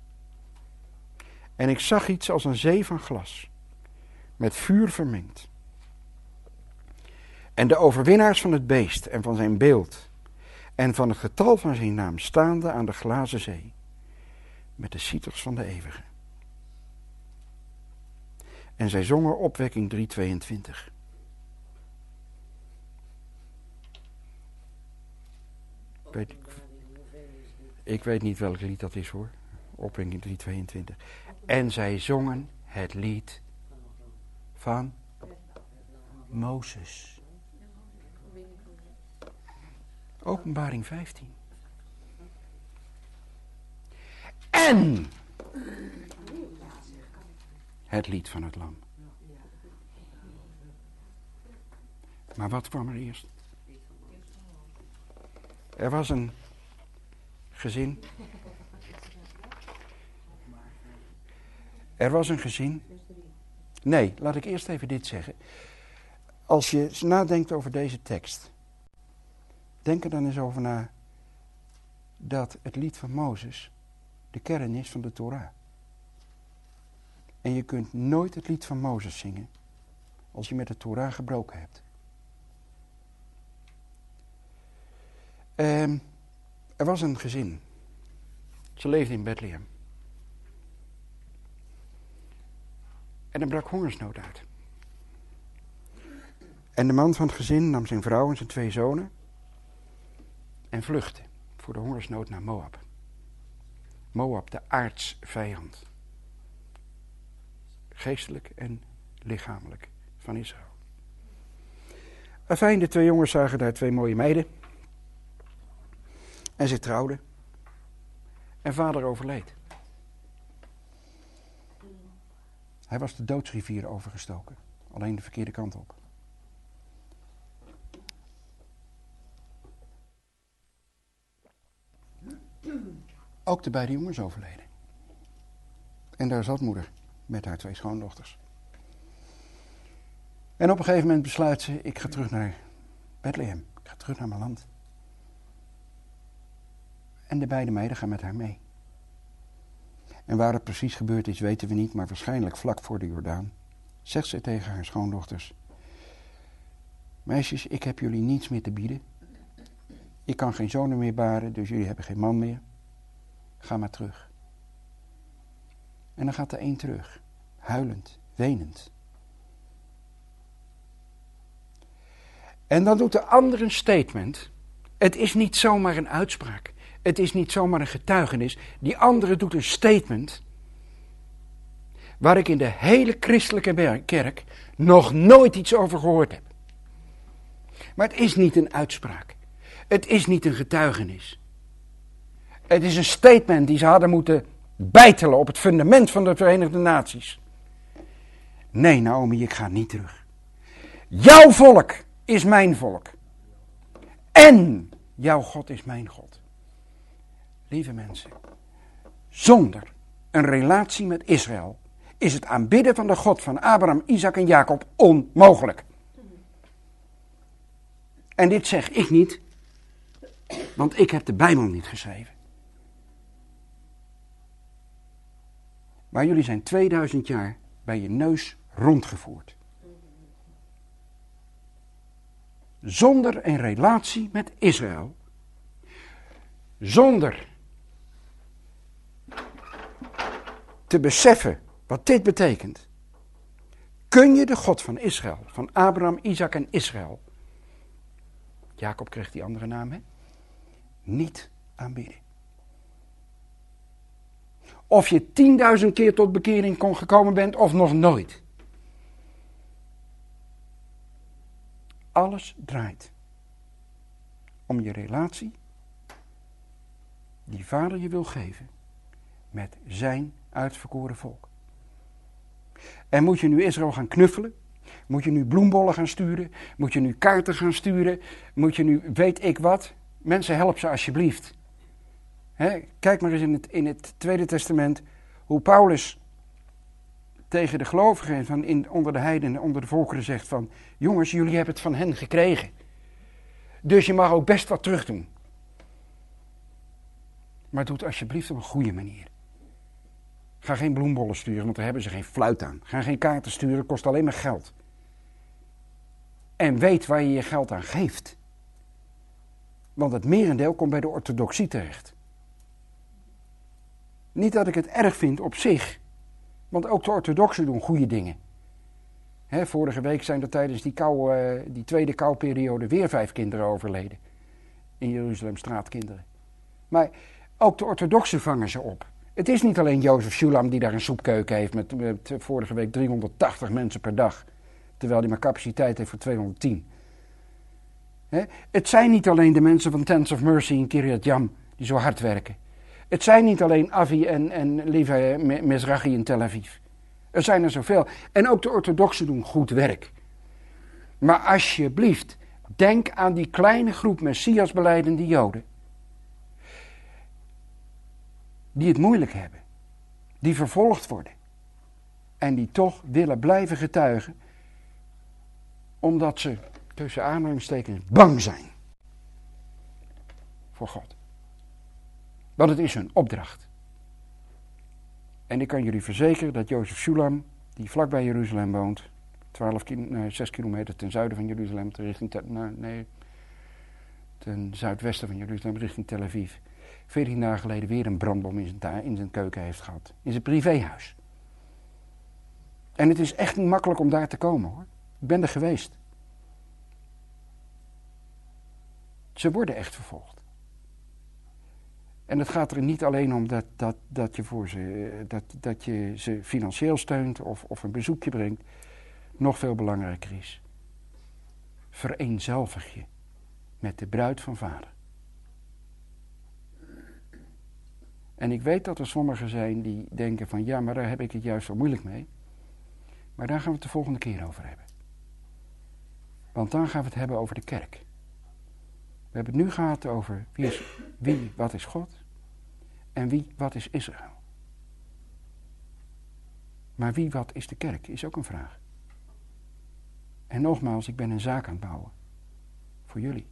En ik zag iets als een zee van glas, met vuur vermengd. En de overwinnaars van het beest en van zijn beeld en van het getal van zijn naam staande aan de glazen zee, met de citers van de eeuwige. En zij zongen opwekking 322. Ik weet niet welk lied dat is hoor. Opwekking 322. En zij zongen het lied van Mozes. Openbaring 15. En het lied van het lam. Maar wat kwam er eerst? Er was een gezin. Er was een gezin. Nee, laat ik eerst even dit zeggen. Als je nadenkt over deze tekst. Denk er dan eens over na dat het lied van Mozes de kern is van de Torah. En je kunt nooit het lied van Mozes zingen als je met de Torah gebroken hebt. Um, er was een gezin. Ze leefden in Bethlehem. En er brak hongersnood uit. En de man van het gezin nam zijn vrouw en zijn twee zonen en vluchtte voor de hongersnood naar Moab. Moab, de aardsvijand. Geestelijk en lichamelijk van Israël. Afijn, de twee jongens zagen daar twee mooie meiden. En ze trouwden. En vader overleed. Hij was de doodsrivier overgestoken. Alleen de verkeerde kant op. Ook de beide jongens overleden. En daar zat moeder met haar twee schoondochters. En op een gegeven moment besluit ze, ik ga terug naar Bethlehem. Ik ga terug naar mijn land. En de beide meiden gaan met haar mee. En waar het precies gebeurd is, weten we niet, maar waarschijnlijk vlak voor de Jordaan. Zegt ze tegen haar schoondochters: Meisjes, ik heb jullie niets meer te bieden. Ik kan geen zonen meer baren, dus jullie hebben geen man meer. Ga maar terug. En dan gaat de een terug, huilend, wenend. En dan doet de ander een statement. Het is niet zomaar een uitspraak. Het is niet zomaar een getuigenis. Die andere doet een statement. Waar ik in de hele christelijke kerk nog nooit iets over gehoord heb. Maar het is niet een uitspraak. Het is niet een getuigenis. Het is een statement die ze hadden moeten bijtelen op het fundament van de Verenigde Naties. Nee, Naomi, ik ga niet terug. Jouw volk is mijn volk. En jouw God is mijn God. Lieve mensen, zonder een relatie met Israël is het aanbidden van de God van Abraham, Isaac en Jacob onmogelijk. En dit zeg ik niet, want ik heb de Bijbel niet geschreven. Maar jullie zijn 2000 jaar bij je neus rondgevoerd. Zonder een relatie met Israël. Zonder te beseffen wat dit betekent. Kun je de God van Israël, van Abraham, Isaac en Israël. Jacob kreeg die andere naam, hè? Niet aanbidden. Of je tienduizend keer tot bekering kon gekomen bent of nog nooit. Alles draait om je relatie die vader je wil geven met zijn uitverkoren volk. En moet je nu Israël gaan knuffelen? Moet je nu bloembollen gaan sturen? Moet je nu kaarten gaan sturen? Moet je nu weet ik wat? Mensen, help ze alsjeblieft kijk maar eens in het, in het Tweede Testament hoe Paulus tegen de gelovigen van in, onder de heidenen, onder de volkeren zegt van... Jongens, jullie hebben het van hen gekregen. Dus je mag ook best wat terug doen. Maar doe het alsjeblieft op een goede manier. Ga geen bloembollen sturen, want daar hebben ze geen fluit aan. Ga geen kaarten sturen, kost alleen maar geld. En weet waar je je geld aan geeft. Want het merendeel komt bij de orthodoxie terecht. Niet dat ik het erg vind op zich, want ook de orthodoxen doen goede dingen. vorige week zijn er tijdens die, kou, uh, die tweede kouperiode weer vijf kinderen overleden. In Jeruzalem, straatkinderen. Maar ook de orthodoxen vangen ze op. Het is niet alleen Jozef Shulam die daar een soepkeuken heeft met, vorige week 380 mensen per dag. Terwijl hij maar capaciteit heeft voor 210. Het zijn niet alleen de mensen van Tents of Mercy in Kiryat Yam die zo hard werken. Het zijn niet alleen Avi en, en Levi Mizrahi in Tel Aviv. Er zijn er zoveel. En ook de orthodoxen doen goed werk. Maar alsjeblieft, denk aan die kleine groep Messias beleidende Joden. Die het moeilijk hebben. Die vervolgd worden. En die toch willen blijven getuigen. Omdat ze, tussen aanhalingstekens, bang zijn. Voor God. Want het is hun opdracht. En ik kan jullie verzekeren dat Jozef Shulam, die vlakbij Jeruzalem woont, 12 nee, 6 kilometer ten zuiden van Jeruzalem, richting nee, ten zuidwesten van Jeruzalem, richting Tel Aviv, 14 dagen geleden weer een brandbom in zijn, in zijn keuken heeft gehad. In zijn privéhuis. En het is echt niet makkelijk om daar te komen hoor. Ik ben er geweest. Ze worden echt vervolgd. En het gaat er niet alleen om dat, dat, dat, je, voor ze, dat, dat je ze financieel steunt of, of een bezoekje brengt. Nog veel belangrijker is, vereenzelvig je met de bruid van vader. En ik weet dat er sommigen zijn die denken van ja, maar daar heb ik het juist zo moeilijk mee. Maar daar gaan we het de volgende keer over hebben. Want dan gaan we het hebben over de kerk. We hebben het nu gehad over wie, is, wie wat is God en wie, wat is Israël? Maar wie, wat is de kerk, is ook een vraag. En nogmaals, ik ben een zaak aan het bouwen. Voor jullie.